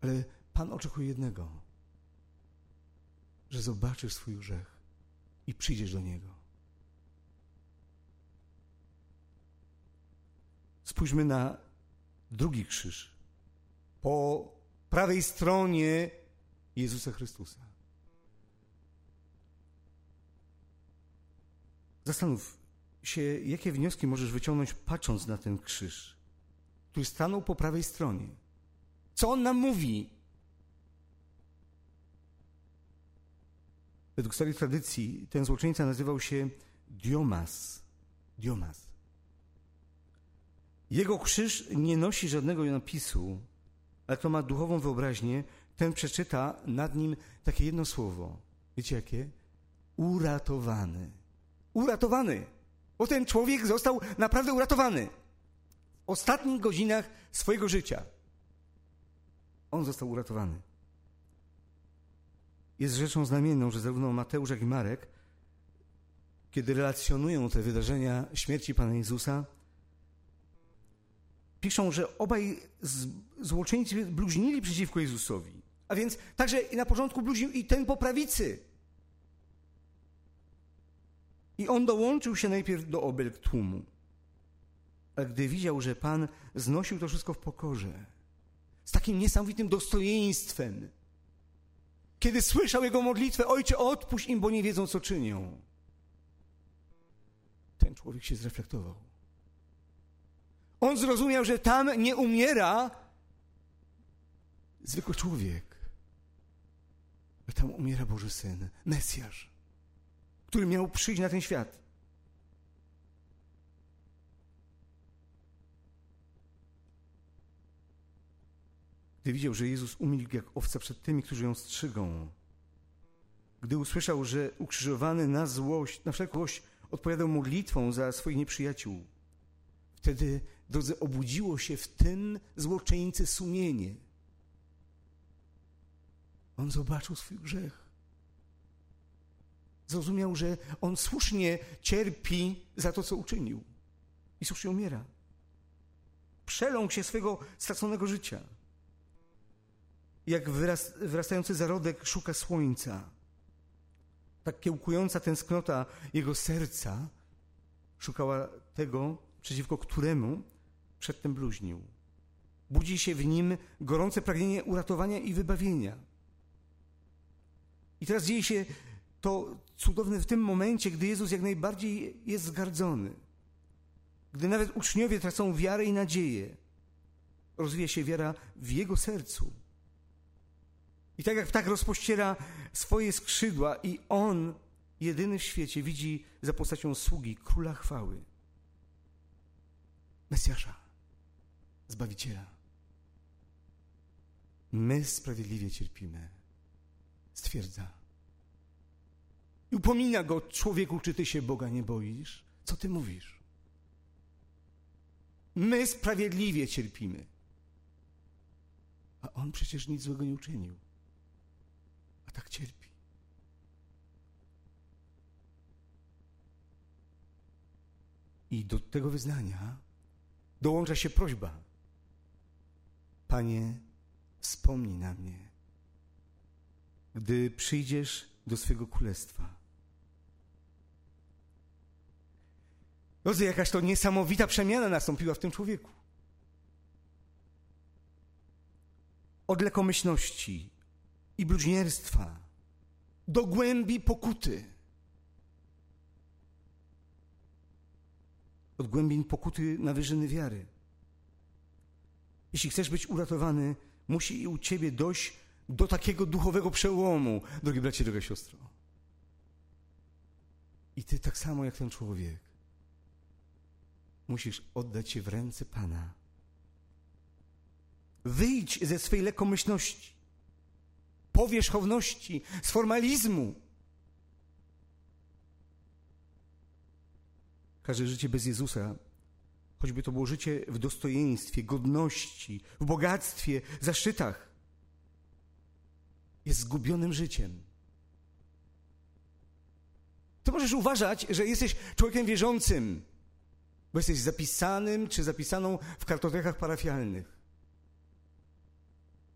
Speaker 3: Ale Pan oczekuje jednego, że zobaczysz swój grzech i przyjdziesz do Niego. Spójrzmy na drugi krzyż. Po prawej stronie Jezusa Chrystusa. Zastanów się, jakie wnioski możesz wyciągnąć patrząc na ten krzyż, który stanął po prawej stronie. Co on nam mówi? Według starej tradycji ten złoczyńca nazywał się Diomas. Diomas. Jego krzyż nie nosi żadnego napisu, ale kto ma duchową wyobraźnię, ten przeczyta nad nim takie jedno słowo. Wiecie jakie? Uratowany. Uratowany. Bo ten człowiek został naprawdę uratowany. W ostatnich godzinach swojego życia. On został uratowany. Jest rzeczą znamienną, że zarówno Mateusz, jak i Marek, kiedy relacjonują te wydarzenia śmierci Pana Jezusa, piszą, że obaj złoczyńcy bluźnili przeciwko Jezusowi. A więc także na początku bluźnił i ten po prawicy. I on dołączył się najpierw do obelg tłumu. Ale gdy widział, że Pan znosił to wszystko w pokorze, z takim niesamowitym dostojeństwem, kiedy słyszał jego modlitwę, Ojcze, odpuść im, bo nie wiedzą, co czynią, ten człowiek się zreflektował. On zrozumiał, że tam nie umiera zwykły człowiek, ale tam umiera Boży Syn, Mesjasz, który miał przyjść na ten świat. Gdy widział, że Jezus umilkł jak owca przed tymi, którzy ją strzygą, gdy usłyszał, że ukrzyżowany na złość, na wszelką złość odpowiadał modlitwą za swoich nieprzyjaciół, wtedy, drodzy, obudziło się w tym złoczyńcy sumienie. On zobaczył swój grzech. Zrozumiał, że on słusznie cierpi za to, co uczynił i słusznie umiera. Przeląkł się swego straconego życia jak wyras, wyrastający zarodek szuka słońca. Tak kiełkująca tęsknota jego serca szukała tego, przeciwko któremu przedtem bluźnił. Budzi się w nim gorące pragnienie uratowania i wybawienia. I teraz dzieje się to cudowne w tym momencie, gdy Jezus jak najbardziej jest zgardzony. Gdy nawet uczniowie tracą wiarę i nadzieję. Rozwija się wiara w Jego sercu. I tak jak ptak rozpościera swoje skrzydła i on, jedyny w świecie, widzi za postacią sługi króla chwały. Mesjasza, Zbawiciela. My sprawiedliwie cierpimy, stwierdza. I upomina go, człowieku, czy ty się Boga nie boisz? Co ty mówisz? My sprawiedliwie cierpimy. A on przecież nic złego nie uczynił tak cierpi. I do tego wyznania dołącza się prośba. Panie, wspomnij na mnie, gdy przyjdziesz do swego królestwa. Drodzy, jakaś to niesamowita przemiana nastąpiła w tym człowieku. Od lekomyślności, i bluźnierstwa, do głębi pokuty. Od głębień pokuty na wyżyny wiary. Jeśli chcesz być uratowany, musi i u ciebie dojść do takiego duchowego przełomu, drogi bracie, droga siostro. I ty tak samo jak ten człowiek musisz oddać się w ręce Pana. Wyjdź ze swej lekomyślności powierzchowności, z formalizmu. Każde życie bez Jezusa, choćby to było życie w dostojeństwie, godności, w bogactwie, zaszczytach, jest zgubionym życiem. Ty możesz uważać, że jesteś człowiekiem wierzącym, bo jesteś zapisanym czy zapisaną w kartotekach parafialnych.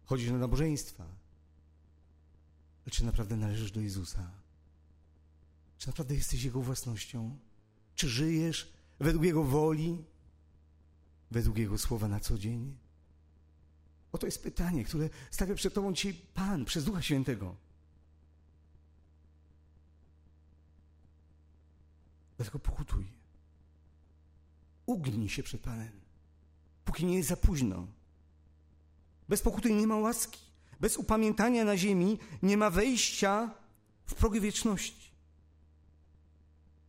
Speaker 3: Chodzisz na nabożeństwa, ale czy naprawdę należysz do Jezusa? Czy naprawdę jesteś Jego własnością? Czy żyjesz według Jego woli, według Jego słowa na co dzień? Oto jest pytanie, które stawia przed Tobą dzisiaj Pan przez Ducha Świętego. Dlatego pokutuj. Ugnij się przed Panem, póki nie jest za późno. Bez pokuty nie ma łaski. Bez upamiętania na ziemi nie ma wejścia w progi wieczności.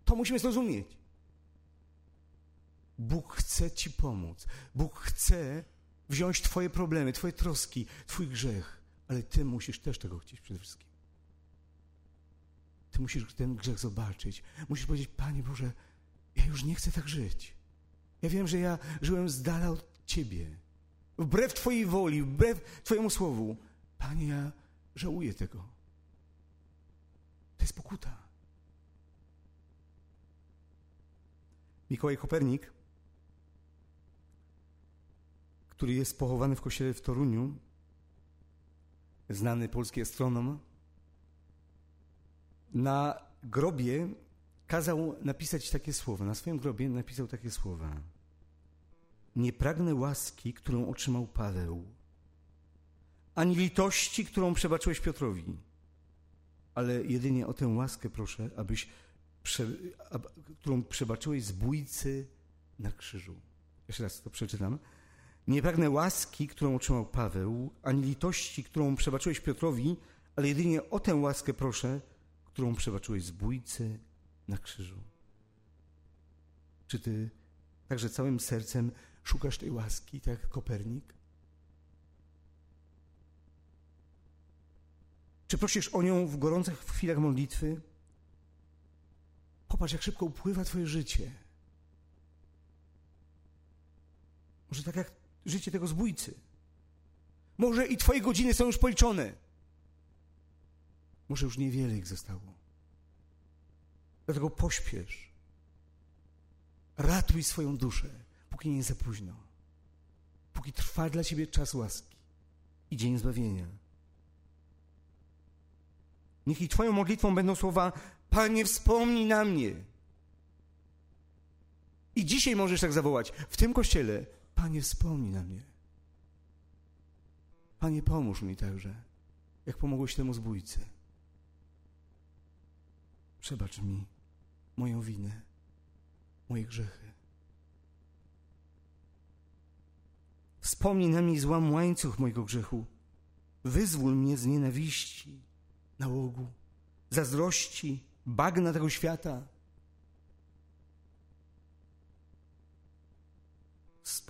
Speaker 3: To musimy zrozumieć. Bóg chce Ci pomóc. Bóg chce wziąć Twoje problemy, Twoje troski, Twój grzech, ale Ty musisz też tego chcieć przede wszystkim. Ty musisz ten grzech zobaczyć. Musisz powiedzieć, Panie Boże, ja już nie chcę tak żyć. Ja wiem, że ja żyłem z dala od Ciebie. Wbrew Twojej woli, wbrew Twojemu słowu. Panie, ja żałuję tego. To jest pokuta. Mikołaj Kopernik, który jest pochowany w kościele w Toruniu, znany polski astronom, na grobie kazał napisać takie słowa. Na swoim grobie napisał takie słowa. Nie pragnę łaski, którą otrzymał Paweł, ani litości, którą przebaczyłeś Piotrowi, ale jedynie o tę łaskę proszę, abyś, prze, ab, którą przebaczyłeś zbójcy na krzyżu. Jeszcze raz to przeczytam. Nie pragnę łaski, którą otrzymał Paweł, ani litości, którą przebaczyłeś Piotrowi, ale jedynie o tę łaskę proszę, którą przebaczyłeś zbójcy na krzyżu. Czy ty także całym sercem szukasz tej łaski, tak jak Kopernik? Czy prosisz o nią w gorących chwilach modlitwy? Popatrz, jak szybko upływa Twoje życie. Może tak jak życie tego zbójcy. Może i Twoje godziny są już policzone. Może już niewiele ich zostało. Dlatego pośpiesz. Ratuj swoją duszę, póki nie jest za późno. Póki trwa dla Ciebie czas łaski i dzień zbawienia. Niech i Twoją modlitwą będą słowa: Panie, wspomnij na mnie. I dzisiaj możesz tak zawołać w tym kościele: Panie, wspomnij na mnie. Panie, pomóż mi także, jak pomogłeś temu zbójcy. Przebacz mi moją winę, moje grzechy. Wspomnij na mnie złam łańcuch mojego grzechu. Wyzwól mnie z nienawiści, nałogu, zazdrości, bagna tego świata.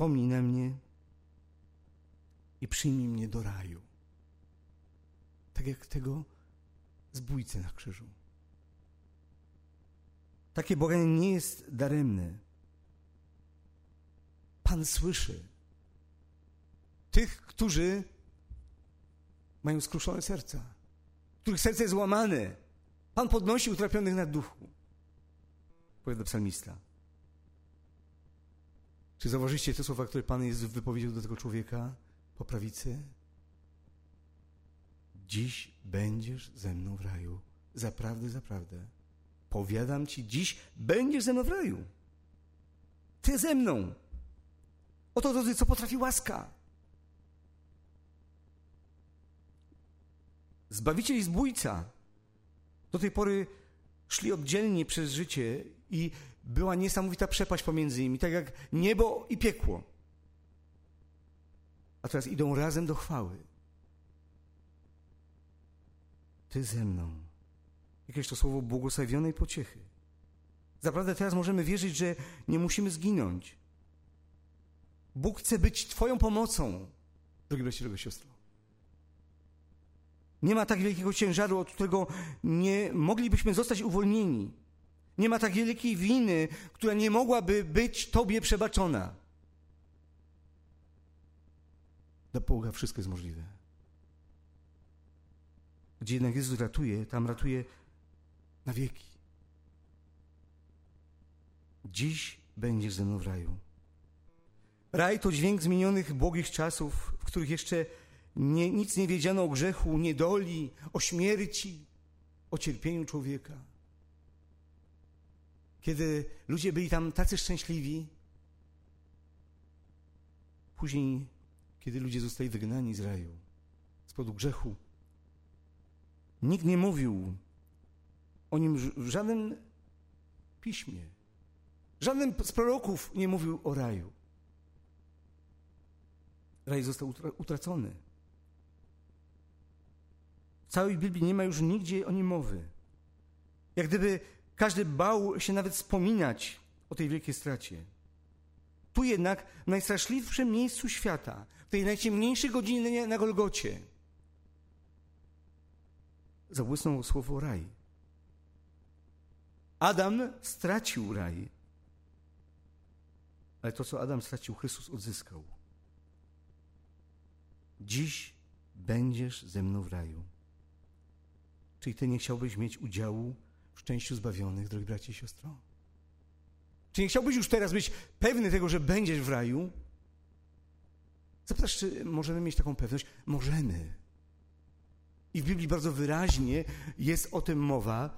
Speaker 3: Wspomnij na mnie i przyjmij mnie do raju. Tak jak tego zbójcy na krzyżu. Takie błaganie nie jest daremne. Pan słyszy tych, którzy mają skruszone serca, których serce jest łamane. Pan podnosi utrapionych na duchu. Powiada psalmista. Czy zauważyliście te słowa, które Pan Jezus wypowiedział do tego człowieka po prawicy? Dziś będziesz ze mną w raju. Zaprawdę, zaprawdę. Powiadam ci, dziś będziesz ze mną w raju. Ty ze mną. Oto to, co potrafi łaska. Zbawiciel i zbójca do tej pory szli oddzielnie przez życie i była niesamowita przepaść pomiędzy nimi, tak jak niebo i piekło. A teraz idą razem do chwały. Ty ze mną jakieś to słowo błogosławionej pociechy. Zaprawdę teraz możemy wierzyć, że nie musimy zginąć. Bóg chce być Twoją pomocą, drogi bracie, droga siostro. Nie ma tak wielkiego ciężaru, od którego nie moglibyśmy zostać uwolnieni. Nie ma tak wielkiej winy, która nie mogłaby być Tobie przebaczona. Dla Boga wszystko jest możliwe. Gdzie jednak Jezus ratuje, tam ratuje na wieki. Dziś będziesz ze mną w raju. Raj to dźwięk zmienionych błogich czasów, w których jeszcze nie, nic nie wiedziano o grzechu, niedoli, o śmierci, o cierpieniu człowieka. Kiedy ludzie byli tam tacy szczęśliwi, później, kiedy ludzie zostali wygnani z raju z powodu grzechu, nikt nie mówił o nim w żaden piśmie. Żaden z proroków nie mówił o raju. Raj został utracony. W całej Biblii nie ma już nigdzie o nim mowy. Jak gdyby każdy bał się nawet wspominać o tej wielkiej stracie. Tu jednak, w najstraszliwszym miejscu świata, w tej najciemniejszej godzinie na Golgocie, zabłysnął słowo raj. Adam stracił raj, ale to, co Adam stracił, Chrystus odzyskał. Dziś będziesz ze mną w raju. Czyli ty nie chciałbyś mieć udziału w szczęściu zbawionych, drogi bracie i siostro? Czy nie chciałbyś już teraz być pewny tego, że będziesz w raju? Zapytasz, czy możemy mieć taką pewność? Możemy. I w Biblii bardzo wyraźnie jest o tym mowa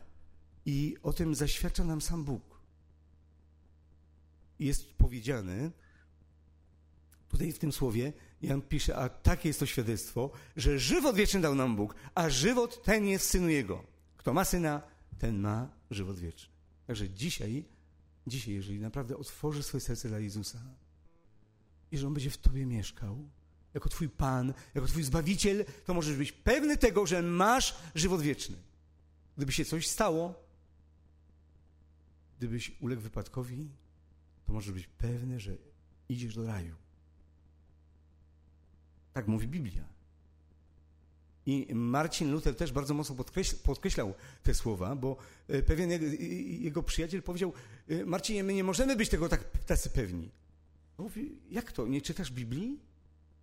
Speaker 3: i o tym zaświadcza nam sam Bóg. Jest powiedziane, tutaj w tym słowie, Jan pisze, a takie jest to świadectwo, że żywot wieczny dał nam Bóg, a żywot ten jest Synu Jego. Kto ma Syna, ten ma żywot wieczny. Także dzisiaj, dzisiaj, jeżeli naprawdę otworzy swoje serce dla Jezusa i że On będzie w Tobie mieszkał, jako Twój Pan, jako Twój Zbawiciel, to możesz być pewny tego, że masz żywot wieczny. Gdyby się coś stało, gdybyś uległ wypadkowi, to możesz być pewny, że idziesz do raju. Tak mówi Biblia. I Marcin Luther też bardzo mocno podkreślał te słowa, bo e, pewien jego przyjaciel powiedział: e, Marcinie, my nie możemy być tego tak, tacy pewni. mówi: Jak to? Nie czytasz Biblii?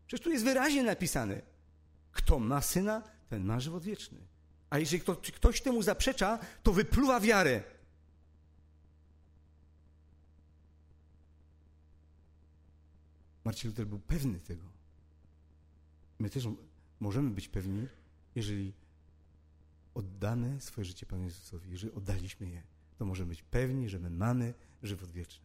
Speaker 3: Przecież tu jest wyraźnie napisane: Kto ma syna, ten ma żywot wieczny. A jeżeli ktoś, ktoś temu zaprzecza, to wypluwa wiarę. Marcin Luther był pewny tego. My też możemy być pewni, jeżeli oddamy swoje życie Panu Jezusowi, jeżeli oddaliśmy je, to możemy być pewni, że my mamy żywot wieczny.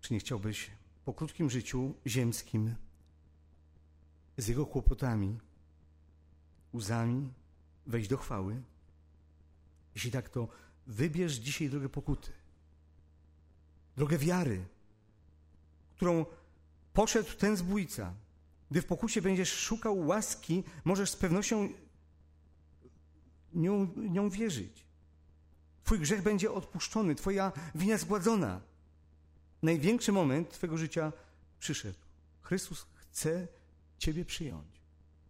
Speaker 3: Czy nie chciałbyś po krótkim życiu ziemskim z jego kłopotami, łzami wejść do chwały? Jeśli tak, to wybierz dzisiaj drogę pokuty drogę wiary, którą poszedł ten zbójca. Gdy w pokusie będziesz szukał łaski, możesz z pewnością nią, nią wierzyć. Twój grzech będzie odpuszczony, Twoja wina zgładzona. Największy moment Twojego życia przyszedł. Chrystus chce Ciebie przyjąć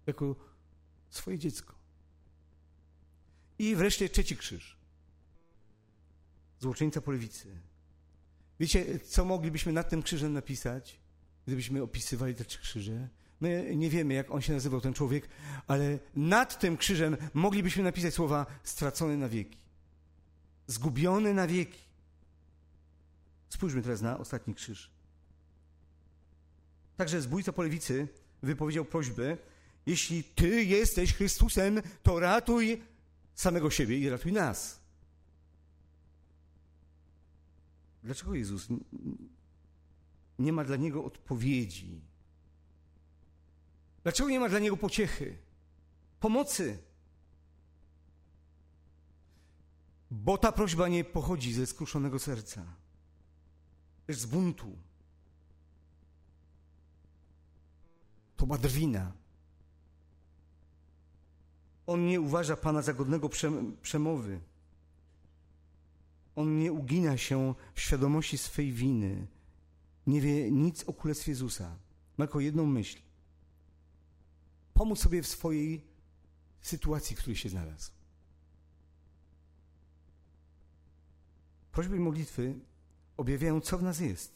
Speaker 3: jako swoje dziecko. I wreszcie trzeci krzyż. Złoczyńca po lewicy. Wiecie, co moglibyśmy nad tym krzyżem napisać, gdybyśmy opisywali te krzyże? My nie wiemy, jak on się nazywał, ten człowiek, ale nad tym krzyżem moglibyśmy napisać słowa stracony na wieki. Zgubiony na wieki. Spójrzmy teraz na ostatni krzyż. Także zbójca po lewicy wypowiedział prośbę, jeśli Ty jesteś Chrystusem, to ratuj samego siebie i ratuj nas. Dlaczego Jezus nie ma dla niego odpowiedzi? Dlaczego nie ma dla niego pociechy, pomocy? Bo ta prośba nie pochodzi ze skruszonego serca, lecz z buntu. To ma drwina. On nie uważa Pana za godnego przemowy. On nie ugina się w świadomości swej winy. Nie wie nic o Królestwie Jezusa. Ma tylko jedną myśl. Pomóc sobie w swojej sytuacji, w której się znalazł. Prośby i modlitwy objawiają, co w nas jest.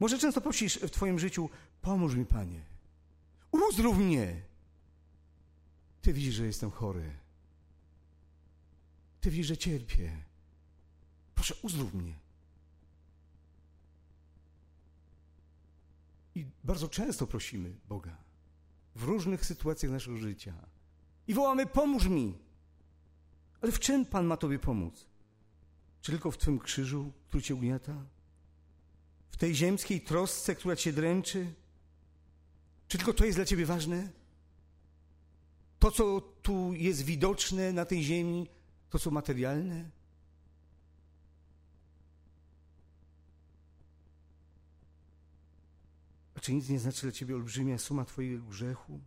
Speaker 3: Może często prosisz w Twoim życiu, pomóż mi, Panie. Uzdrów mnie. Ty widzisz, że jestem chory. Ty widzisz, że cierpię. Proszę, uzdrów mnie. I bardzo często prosimy Boga w różnych sytuacjach naszego życia. I wołamy: Pomóż mi. Ale w czym Pan ma Tobie pomóc? Czy tylko w Twym krzyżu, który Cię ugniata? W tej ziemskiej trosce, która Cię dręczy? Czy tylko to jest dla Ciebie ważne? To, co tu jest widoczne na tej ziemi, to, co materialne? Czy nic nie znaczy dla ciebie olbrzymia suma twojego grzechu?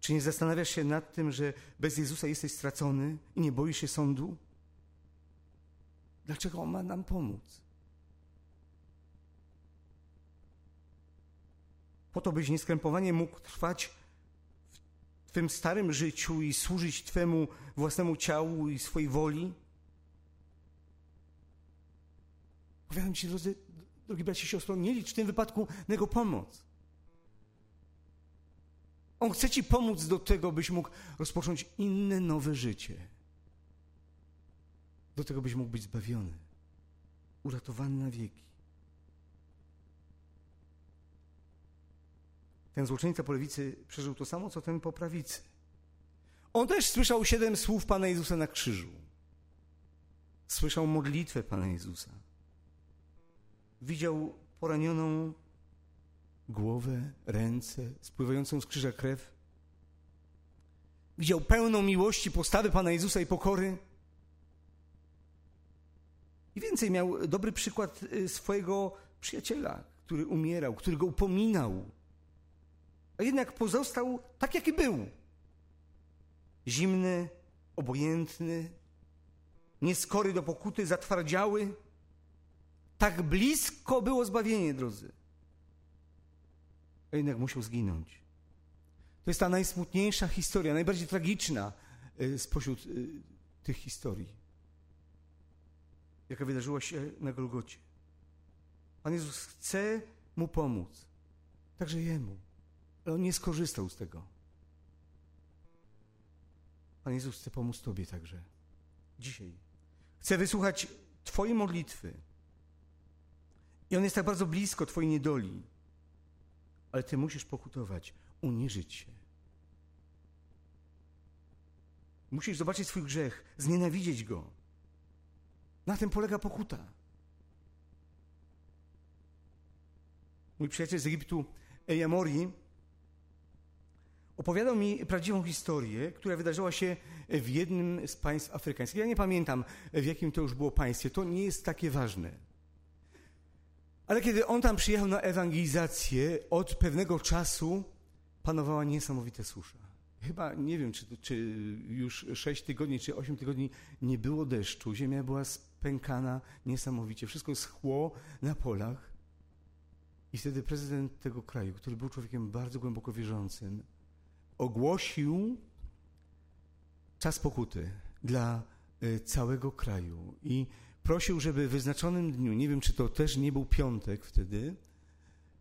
Speaker 3: Czy nie zastanawiasz się nad tym, że bez Jezusa jesteś stracony i nie boisz się sądu? Dlaczego On ma nam pomóc? Po to, byś nieskrępowanie mógł trwać w Twym starym życiu i służyć Twemu własnemu ciału i swojej woli? Powiadam Ci, drodzy, drogi bracie i siostro, nie licz w tym wypadku na Jego pomoc. On chce Ci pomóc do tego, byś mógł rozpocząć inne, nowe życie. Do tego, byś mógł być zbawiony, uratowany na wieki. Ten złoczyńca po lewicy przeżył to samo, co ten po prawicy. On też słyszał siedem słów Pana Jezusa na krzyżu. Słyszał modlitwę Pana Jezusa. Widział poranioną głowę, ręce, spływającą z krzyża krew. Widział pełną miłości postawy Pana Jezusa i pokory. I więcej miał dobry przykład y, swojego przyjaciela, który umierał, który go upominał. A jednak pozostał tak, jaki był. Zimny, obojętny, nieskory do pokuty, zatwardziały. Tak blisko było zbawienie, drodzy a jednak musiał zginąć. To jest ta najsmutniejsza historia, najbardziej tragiczna y, spośród y, tych historii, jaka wydarzyła się na Golgocie. Pan Jezus chce mu pomóc, także jemu, ale on nie skorzystał z tego. Pan Jezus chce pomóc Tobie także. Dzisiaj. Chce wysłuchać Twojej modlitwy. I On jest tak bardzo blisko Twojej niedoli ale ty musisz pokutować, uniżyć się. Musisz zobaczyć swój grzech, znienawidzieć go. Na tym polega pokuta. Mój przyjaciel z Egiptu, Eyamori, opowiadał mi prawdziwą historię, która wydarzyła się w jednym z państw afrykańskich. Ja nie pamiętam, w jakim to już było państwie. To nie jest takie ważne. Ale kiedy on tam przyjechał na ewangelizację, od pewnego czasu panowała niesamowita susza. Chyba nie wiem, czy, czy już sześć tygodni, czy osiem tygodni nie było deszczu. Ziemia była spękana niesamowicie. Wszystko schło na polach. I wtedy prezydent tego kraju, który był człowiekiem bardzo głęboko wierzącym, ogłosił czas pokuty dla e, całego kraju. I prosił, żeby w wyznaczonym dniu, nie wiem czy to też nie był piątek wtedy,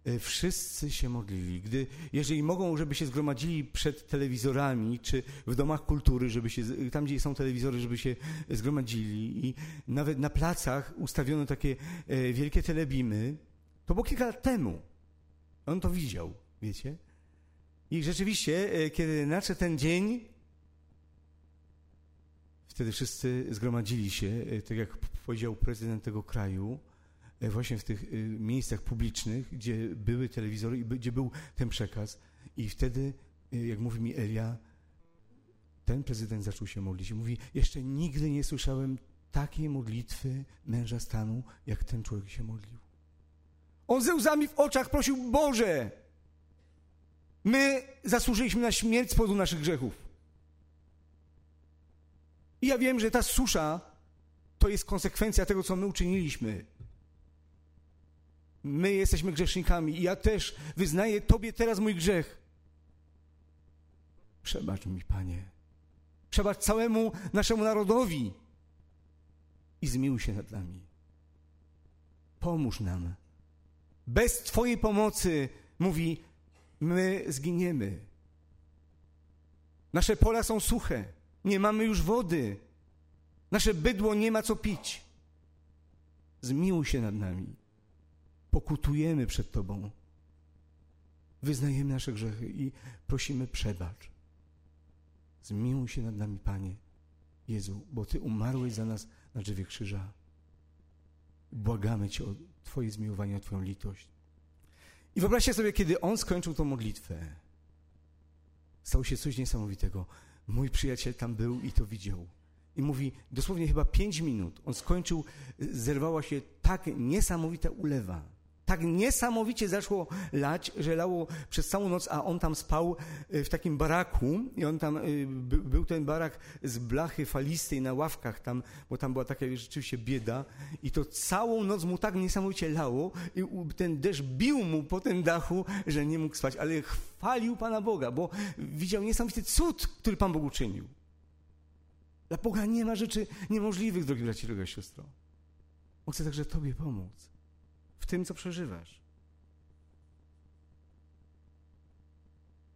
Speaker 3: e, wszyscy się modlili. Gdy, jeżeli mogą, żeby się zgromadzili przed telewizorami, czy w domach kultury, żeby się, tam gdzie są telewizory, żeby się zgromadzili i nawet na placach ustawiono takie e, wielkie telebimy. To było kilka lat temu. On to widział, wiecie? I rzeczywiście, e, kiedy nadszedł ten dzień, Wtedy wszyscy zgromadzili się, e, tak jak powiedział prezydent tego kraju, e, właśnie w tych e, miejscach publicznych, gdzie były telewizory i gdzie był ten przekaz. I wtedy, jak mówi mi Elia, ten prezydent zaczął się modlić. I mówi, jeszcze nigdy nie słyszałem takiej modlitwy męża stanu, jak ten człowiek się modlił. On ze łzami w oczach prosił, Boże, my zasłużyliśmy na śmierć z powodu naszych grzechów. I ja wiem, że ta susza to jest konsekwencja tego, co my uczyniliśmy. My jesteśmy grzesznikami i ja też wyznaję Tobie teraz mój grzech. Przebacz mi, Panie. Przebacz całemu naszemu narodowi i zmiłuj się nad nami. Pomóż nam. Bez Twojej pomocy, mówi, my zginiemy. Nasze pola są suche. Nie mamy już wody. Nasze bydło nie ma co pić. Zmiłuj się nad nami. Pokutujemy przed Tobą. Wyznajemy nasze grzechy i prosimy przebacz. Zmiłuj się nad nami, Panie Jezu, bo Ty umarłeś za nas na drzewie krzyża. Błagamy Cię o Twoje zmiłowanie, o Twoją litość. I wyobraźcie sobie, kiedy On skończył tą modlitwę, stało się coś niesamowitego. Mój przyjaciel tam był i to widział. I mówi, dosłownie chyba pięć minut, on skończył, zerwała się tak niesamowita ulewa tak niesamowicie zaczęło lać, że lało przez całą noc, a on tam spał y, w takim baraku i on tam, y, był ten barak z blachy falistej na ławkach tam, bo tam była taka rzeczywiście bieda i to całą noc mu tak niesamowicie lało i ten deszcz bił mu po tym dachu, że nie mógł spać, ale chwalił Pana Boga, bo widział niesamowity cud, który Pan Bóg uczynił. Dla Boga nie ma rzeczy niemożliwych, drogi braci, droga siostro. On chce także Tobie pomóc w tym, co przeżywasz.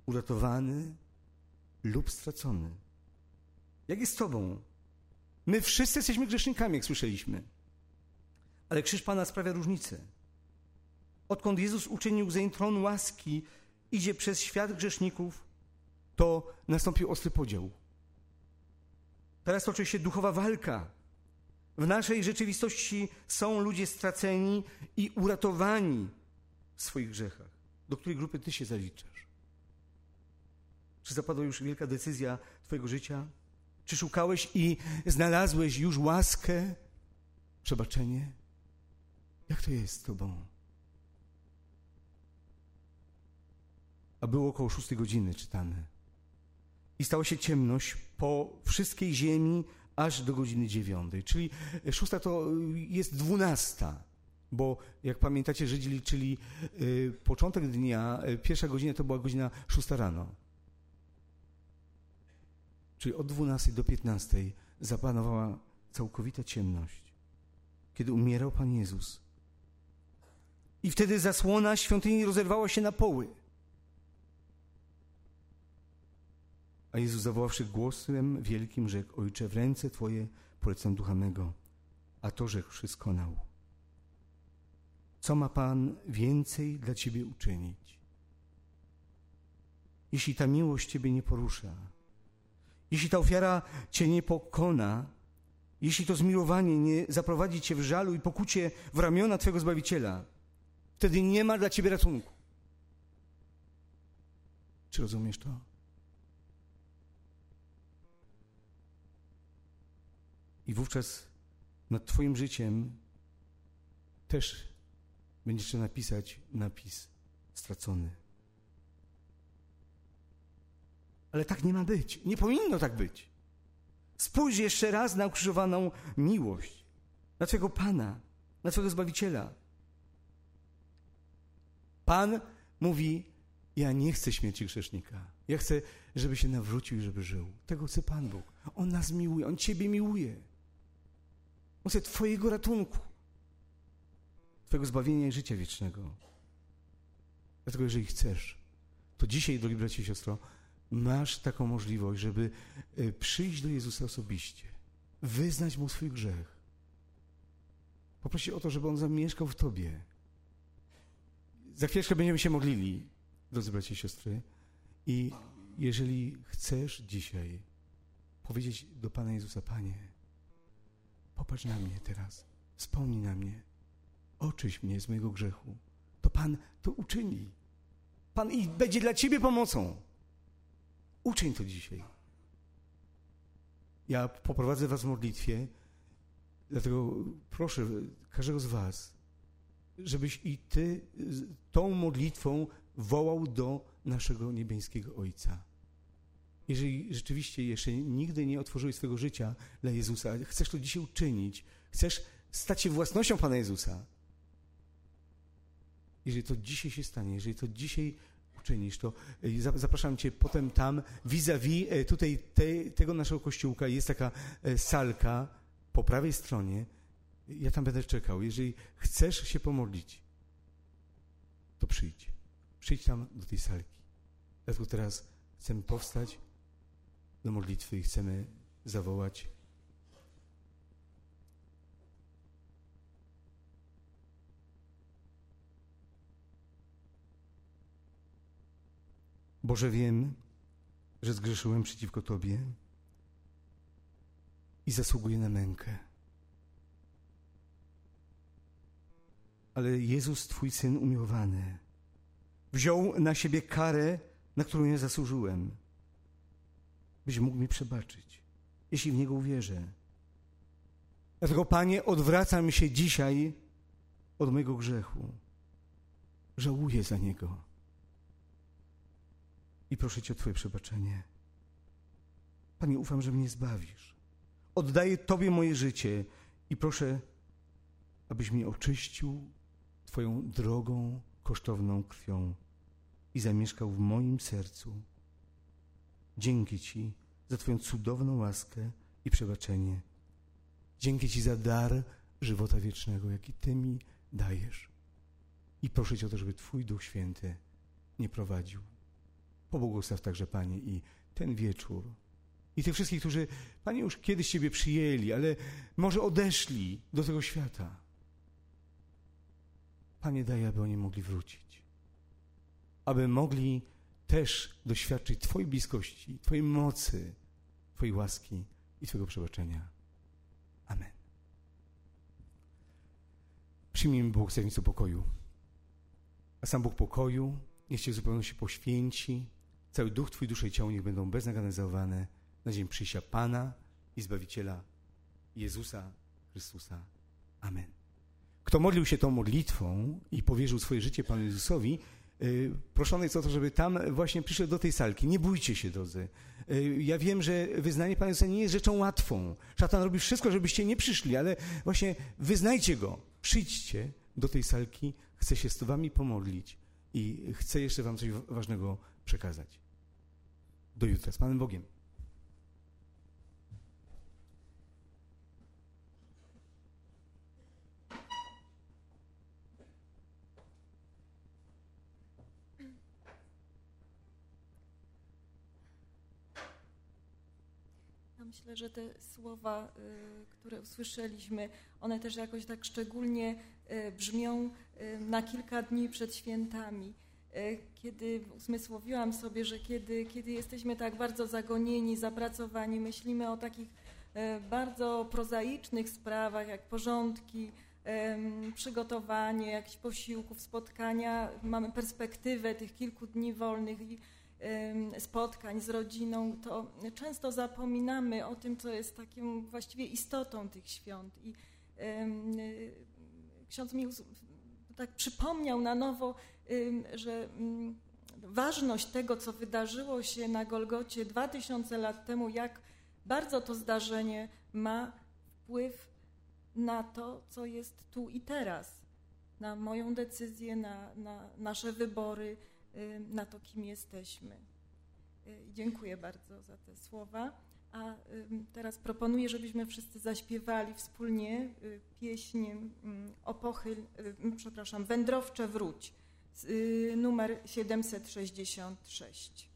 Speaker 3: Uratowany lub stracony. Jak jest z Tobą? My wszyscy jesteśmy grzesznikami, jak słyszeliśmy. Ale krzyż Pana sprawia różnicę. Odkąd Jezus uczynił zeń tron łaski, idzie przez świat grzeszników, to nastąpił ostry podział. Teraz toczy się duchowa walka w naszej rzeczywistości są ludzie straceni i uratowani w swoich grzechach. Do której grupy ty się zaliczasz? Czy zapadła już wielka decyzja Twojego życia? Czy szukałeś i znalazłeś już łaskę, przebaczenie? Jak to jest z Tobą? A było około szóstej godziny, czytane. I stała się ciemność po wszystkiej ziemi, aż do godziny dziewiątej. Czyli szósta to jest dwunasta. Bo jak pamiętacie, Żydzi liczyli y, początek dnia, y, pierwsza godzina to była godzina szósta rano. Czyli od 12 do 15 zapanowała całkowita ciemność, kiedy umierał Pan Jezus. I wtedy zasłona świątyni rozerwała się na poły. A Jezus zawoławszy głosem wielkim rzekł, Ojcze, w ręce Twoje polecam ducha mego. A to rzekłszy skonał. Co ma Pan więcej dla Ciebie uczynić? Jeśli ta miłość Ciebie nie porusza, jeśli ta ofiara Cię nie pokona, jeśli to zmiłowanie nie zaprowadzi Cię w żalu i pokucie w ramiona Twojego Zbawiciela, wtedy nie ma dla Ciebie ratunku. Czy rozumiesz to? I wówczas nad Twoim życiem też będzie trzeba napisać napis stracony. Ale tak nie ma być. Nie powinno tak być. Spójrz jeszcze raz na ukrzyżowaną miłość, na Twojego Pana, na Twojego Zbawiciela. Pan mówi: Ja nie chcę śmierci grzesznika. Ja chcę, żeby się nawrócił i żeby żył. Tego chce Pan Bóg. On nas miłuje, On Ciebie miłuje. On chce Twojego ratunku, Twojego zbawienia i życia wiecznego. Dlatego, jeżeli chcesz, to dzisiaj, drogi bracie i siostro, masz taką możliwość, żeby e, przyjść do Jezusa osobiście, wyznać Mu swój grzech, poprosić o to, żeby On zamieszkał w Tobie. Za chwileczkę będziemy się modlili, drodzy bracia i siostry. I jeżeli chcesz dzisiaj powiedzieć do Pana Jezusa, Panie, Popatrz na mnie teraz. Wspomnij na mnie. Oczyś mnie z mojego grzechu. To Pan to uczyni. Pan i będzie dla Ciebie pomocą. Uczyń to dzisiaj. Ja poprowadzę Was w modlitwie, dlatego proszę każdego z Was, żebyś i Ty tą modlitwą wołał do naszego niebieskiego Ojca. Jeżeli rzeczywiście jeszcze nigdy nie otworzyłeś swojego życia dla Jezusa, chcesz to dzisiaj uczynić, chcesz stać się własnością Pana Jezusa, jeżeli to dzisiaj się stanie, jeżeli to dzisiaj uczynisz, to e, zapraszam Cię potem tam, vis-a-vis -vis, tutaj te, tego naszego kościółka jest taka e, salka po prawej stronie. Ja tam będę czekał. Jeżeli chcesz się pomodlić, to przyjdź. Przyjdź tam do tej salki. Dlatego teraz chcemy powstać do modlitwy i chcemy zawołać. Boże, wiem, że zgrzeszyłem przeciwko Tobie i zasługuję na mękę. Ale Jezus, Twój Syn umiłowany, wziął na siebie karę, na którą nie zasłużyłem byś mógł mi przebaczyć, jeśli w Niego uwierzę. Dlatego, Panie, odwracam się dzisiaj od mojego grzechu. Żałuję za niego. I proszę Cię o Twoje przebaczenie. Panie, ufam, że mnie zbawisz. Oddaję Tobie moje życie i proszę, abyś mnie oczyścił Twoją drogą, kosztowną krwią i zamieszkał w moim sercu. Dzięki Ci za Twoją cudowną łaskę i przebaczenie. Dzięki Ci za dar żywota wiecznego, jaki Ty mi dajesz. I proszę Cię o to, żeby Twój Duch Święty nie prowadził. Pobłogosław także, Panie, i ten wieczór. I tych wszystkich, którzy, Panie, już kiedyś Ciebie przyjęli, ale może odeszli do tego świata. Panie, daj, aby oni mogli wrócić. Aby mogli też doświadczyć Twojej bliskości, Twojej mocy, Twojej łaski i Twojego przebaczenia. Amen. Przyjmijmy błogosławieństwo pokoju. A sam Bóg pokoju niech Cię w zupełności poświęci. Cały duch Twój, dusza i ciało niech będą beznaganyzowane na dzień przyjścia Pana i Zbawiciela Jezusa Chrystusa. Amen. Kto modlił się tą modlitwą i powierzył swoje życie Panu Jezusowi, proszony jest o to, żeby tam właśnie przyszedł do tej salki. Nie bójcie się, drodzy. Yy, ja wiem, że wyznanie Pana Jezusa nie jest rzeczą łatwą. Szatan robi wszystko, żebyście nie przyszli, ale właśnie wyznajcie Go. Przyjdźcie do tej salki. Chcę się z Wami pomodlić i chcę jeszcze Wam coś ważnego przekazać. Do jutra. Z Panem Bogiem.
Speaker 1: Myślę, że te słowa, y, które usłyszeliśmy, one też jakoś tak szczególnie y, brzmią y, na kilka dni przed świętami. Kiedy uzmysłowiłam sobie, że kiedy, kiedy jesteśmy tak bardzo zagonieni, zapracowani, myślimy o takich bardzo prozaicznych sprawach, jak porządki, przygotowanie jakichś posiłków, spotkania, mamy perspektywę tych kilku dni wolnych i spotkań z rodziną, to często zapominamy o tym, co jest taką właściwie istotą tych świąt. I ksiądz mi tak przypomniał na nowo, że ważność tego, co wydarzyło się na Golgocie 2000 lat temu, jak bardzo to zdarzenie ma wpływ na to, co jest tu i teraz, na moją decyzję, na, na nasze wybory, na to, kim jesteśmy. Y, dziękuję bardzo za te słowa. A teraz proponuję, żebyśmy wszyscy zaśpiewali wspólnie y, pieśń o pochyl, przepraszam, Wędrowcze wróć, y, numer 766.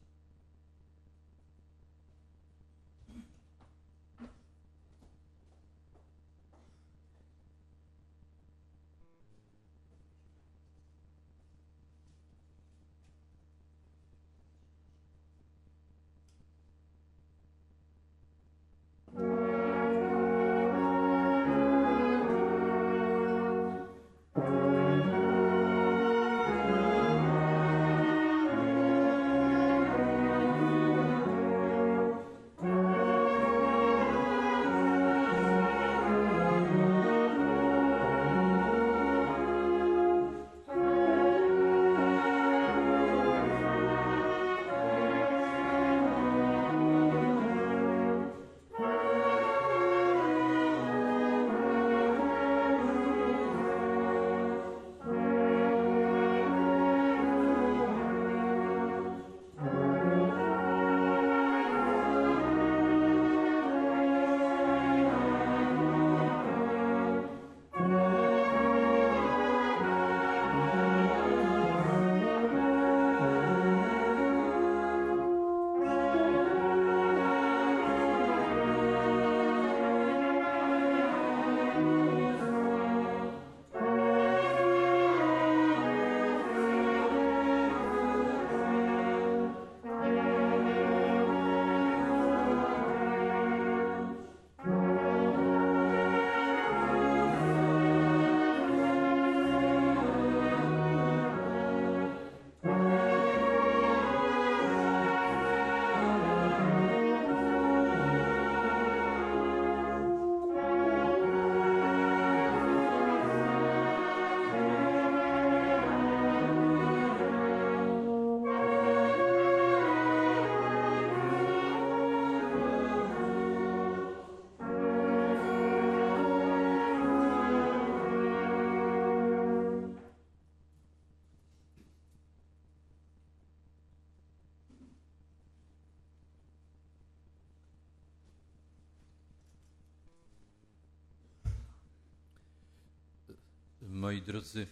Speaker 4: Moi drodzy,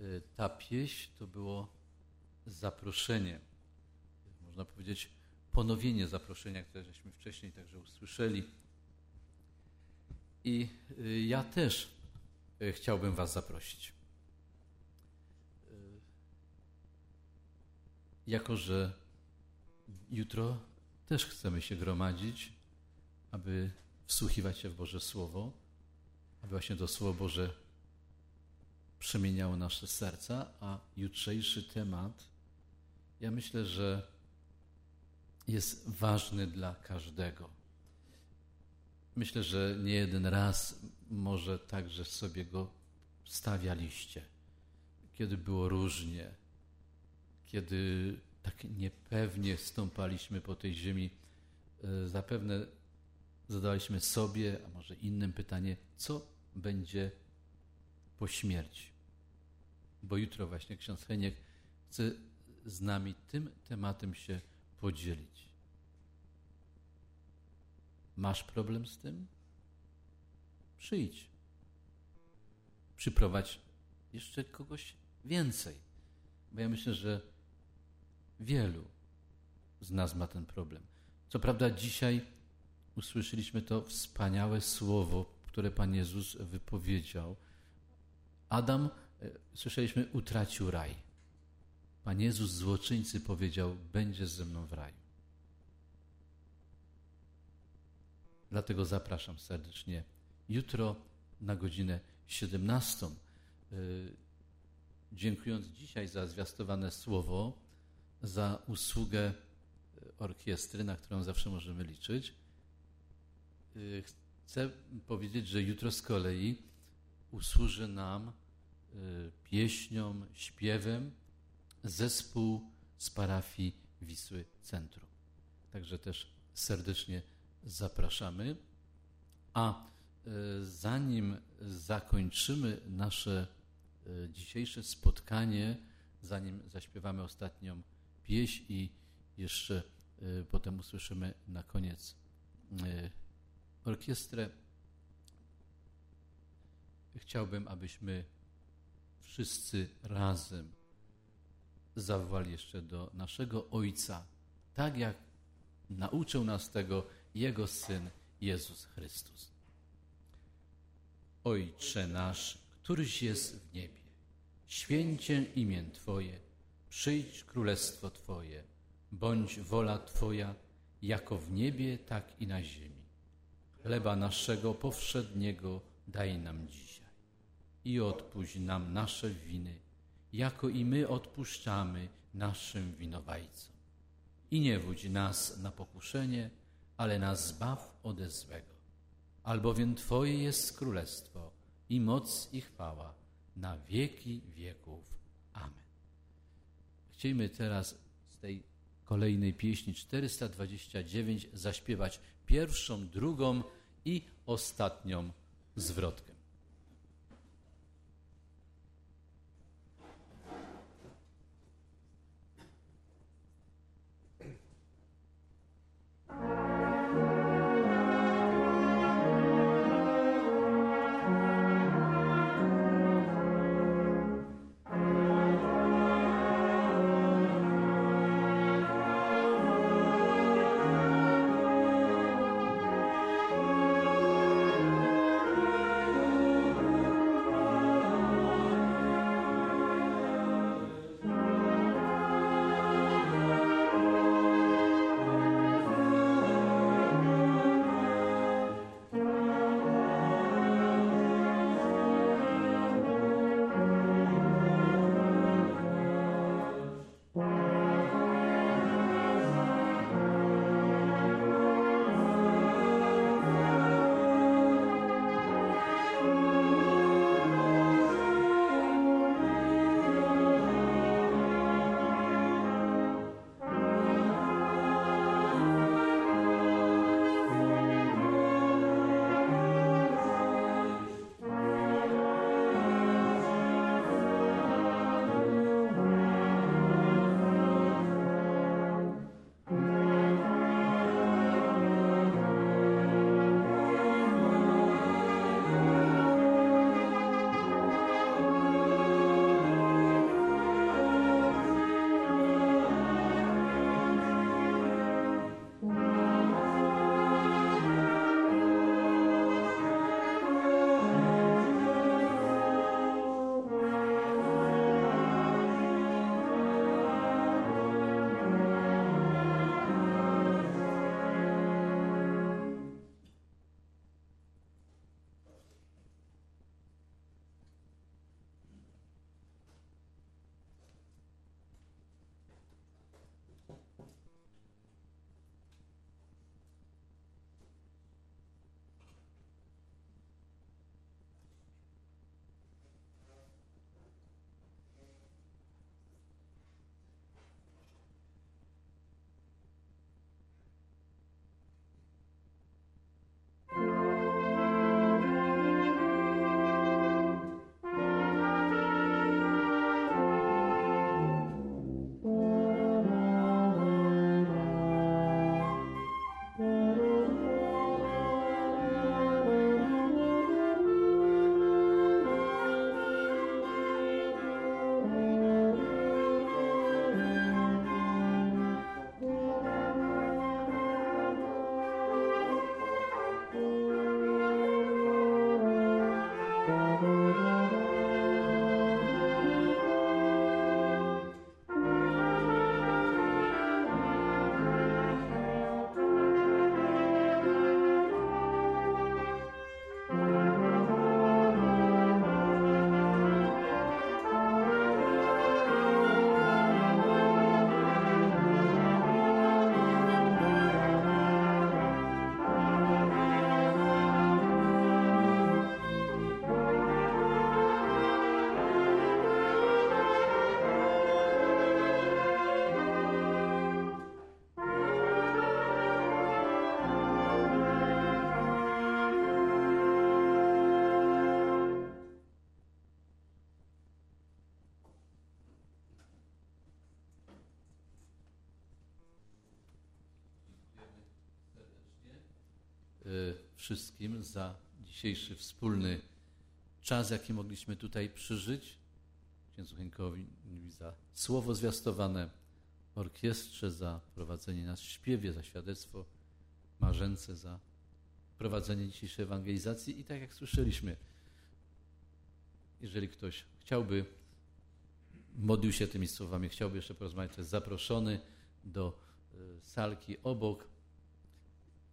Speaker 4: y, ta pieśń to było zaproszenie, można powiedzieć ponowienie zaproszenia, które żeśmy wcześniej także usłyszeli. I y, ja też y, chciałbym Was zaprosić. Jako, że jutro też chcemy się gromadzić, aby wsłuchiwać się w Boże Słowo, właśnie to Słowo Boże przemieniało nasze serca, a jutrzejszy temat, ja myślę, że jest ważny dla każdego. Myślę, że nie jeden raz może także sobie go stawialiście, kiedy było różnie, kiedy tak niepewnie stąpaliśmy po tej ziemi. E, zapewne zadaliśmy sobie, a może innym pytanie, co będzie po śmierci. Bo jutro właśnie ksiądz Heniek chce z nami tym tematem się podzielić. Masz problem z tym? Przyjdź. Przyprowadź jeszcze kogoś więcej. Bo ja myślę, że wielu z nas ma ten problem. Co prawda dzisiaj usłyszeliśmy to wspaniałe słowo, które Pan Jezus wypowiedział. Adam, e, słyszeliśmy, utracił raj. Pan Jezus złoczyńcy powiedział: Będziesz ze mną w raju. Dlatego zapraszam serdecznie jutro na godzinę 17. E, dziękując dzisiaj za zwiastowane słowo, za usługę orkiestry, na którą zawsze możemy liczyć. E, chcę powiedzieć, że jutro z kolei usłuży nam pieśnią, śpiewem zespół z parafii Wisły Centrum. Także też serdecznie zapraszamy. A e, zanim zakończymy nasze dzisiejsze spotkanie, zanim zaśpiewamy ostatnią pieśń i jeszcze potem usłyszymy na koniec orkiestrę, chciałbym, abyśmy wszyscy razem zawołali jeszcze do naszego Ojca, tak jak nauczył nas tego Jego Syn Jezus Chrystus. Ojcze nasz, któryś jest w niebie, święcie imię Twoje, przyjdź królestwo Twoje, bądź wola Twoja, jako w niebie, tak i na ziemi. Chleba naszego powszedniego daj nam dzisiaj i odpuść nam nasze winy, jako i my odpuszczamy naszym winowajcom. I nie wódź nas na pokuszenie, ale nas zbaw ode złego. Albowiem Twoje jest królestwo i moc i chwała na wieki wieków. Amen. Chcielibyśmy teraz z tej kolejnej pieśni 429 zaśpiewać pierwszą, drugą i ostatnią zwrotkę. Wszystkim za dzisiejszy wspólny czas, jaki mogliśmy tutaj przeżyć. Księdzu Henkowi za słowo zwiastowane, orkiestrze za prowadzenie nas w śpiewie, za świadectwo Marzence, za prowadzenie dzisiejszej ewangelizacji i tak jak słyszeliśmy, jeżeli ktoś chciałby, modlił się tymi słowami, chciałby jeszcze porozmawiać, to jest zaproszony do y, salki obok.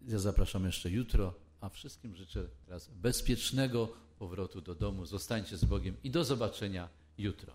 Speaker 4: Ja zapraszam jeszcze jutro, a wszystkim życzę teraz bezpiecznego powrotu do domu. Zostańcie z Bogiem i do zobaczenia jutro.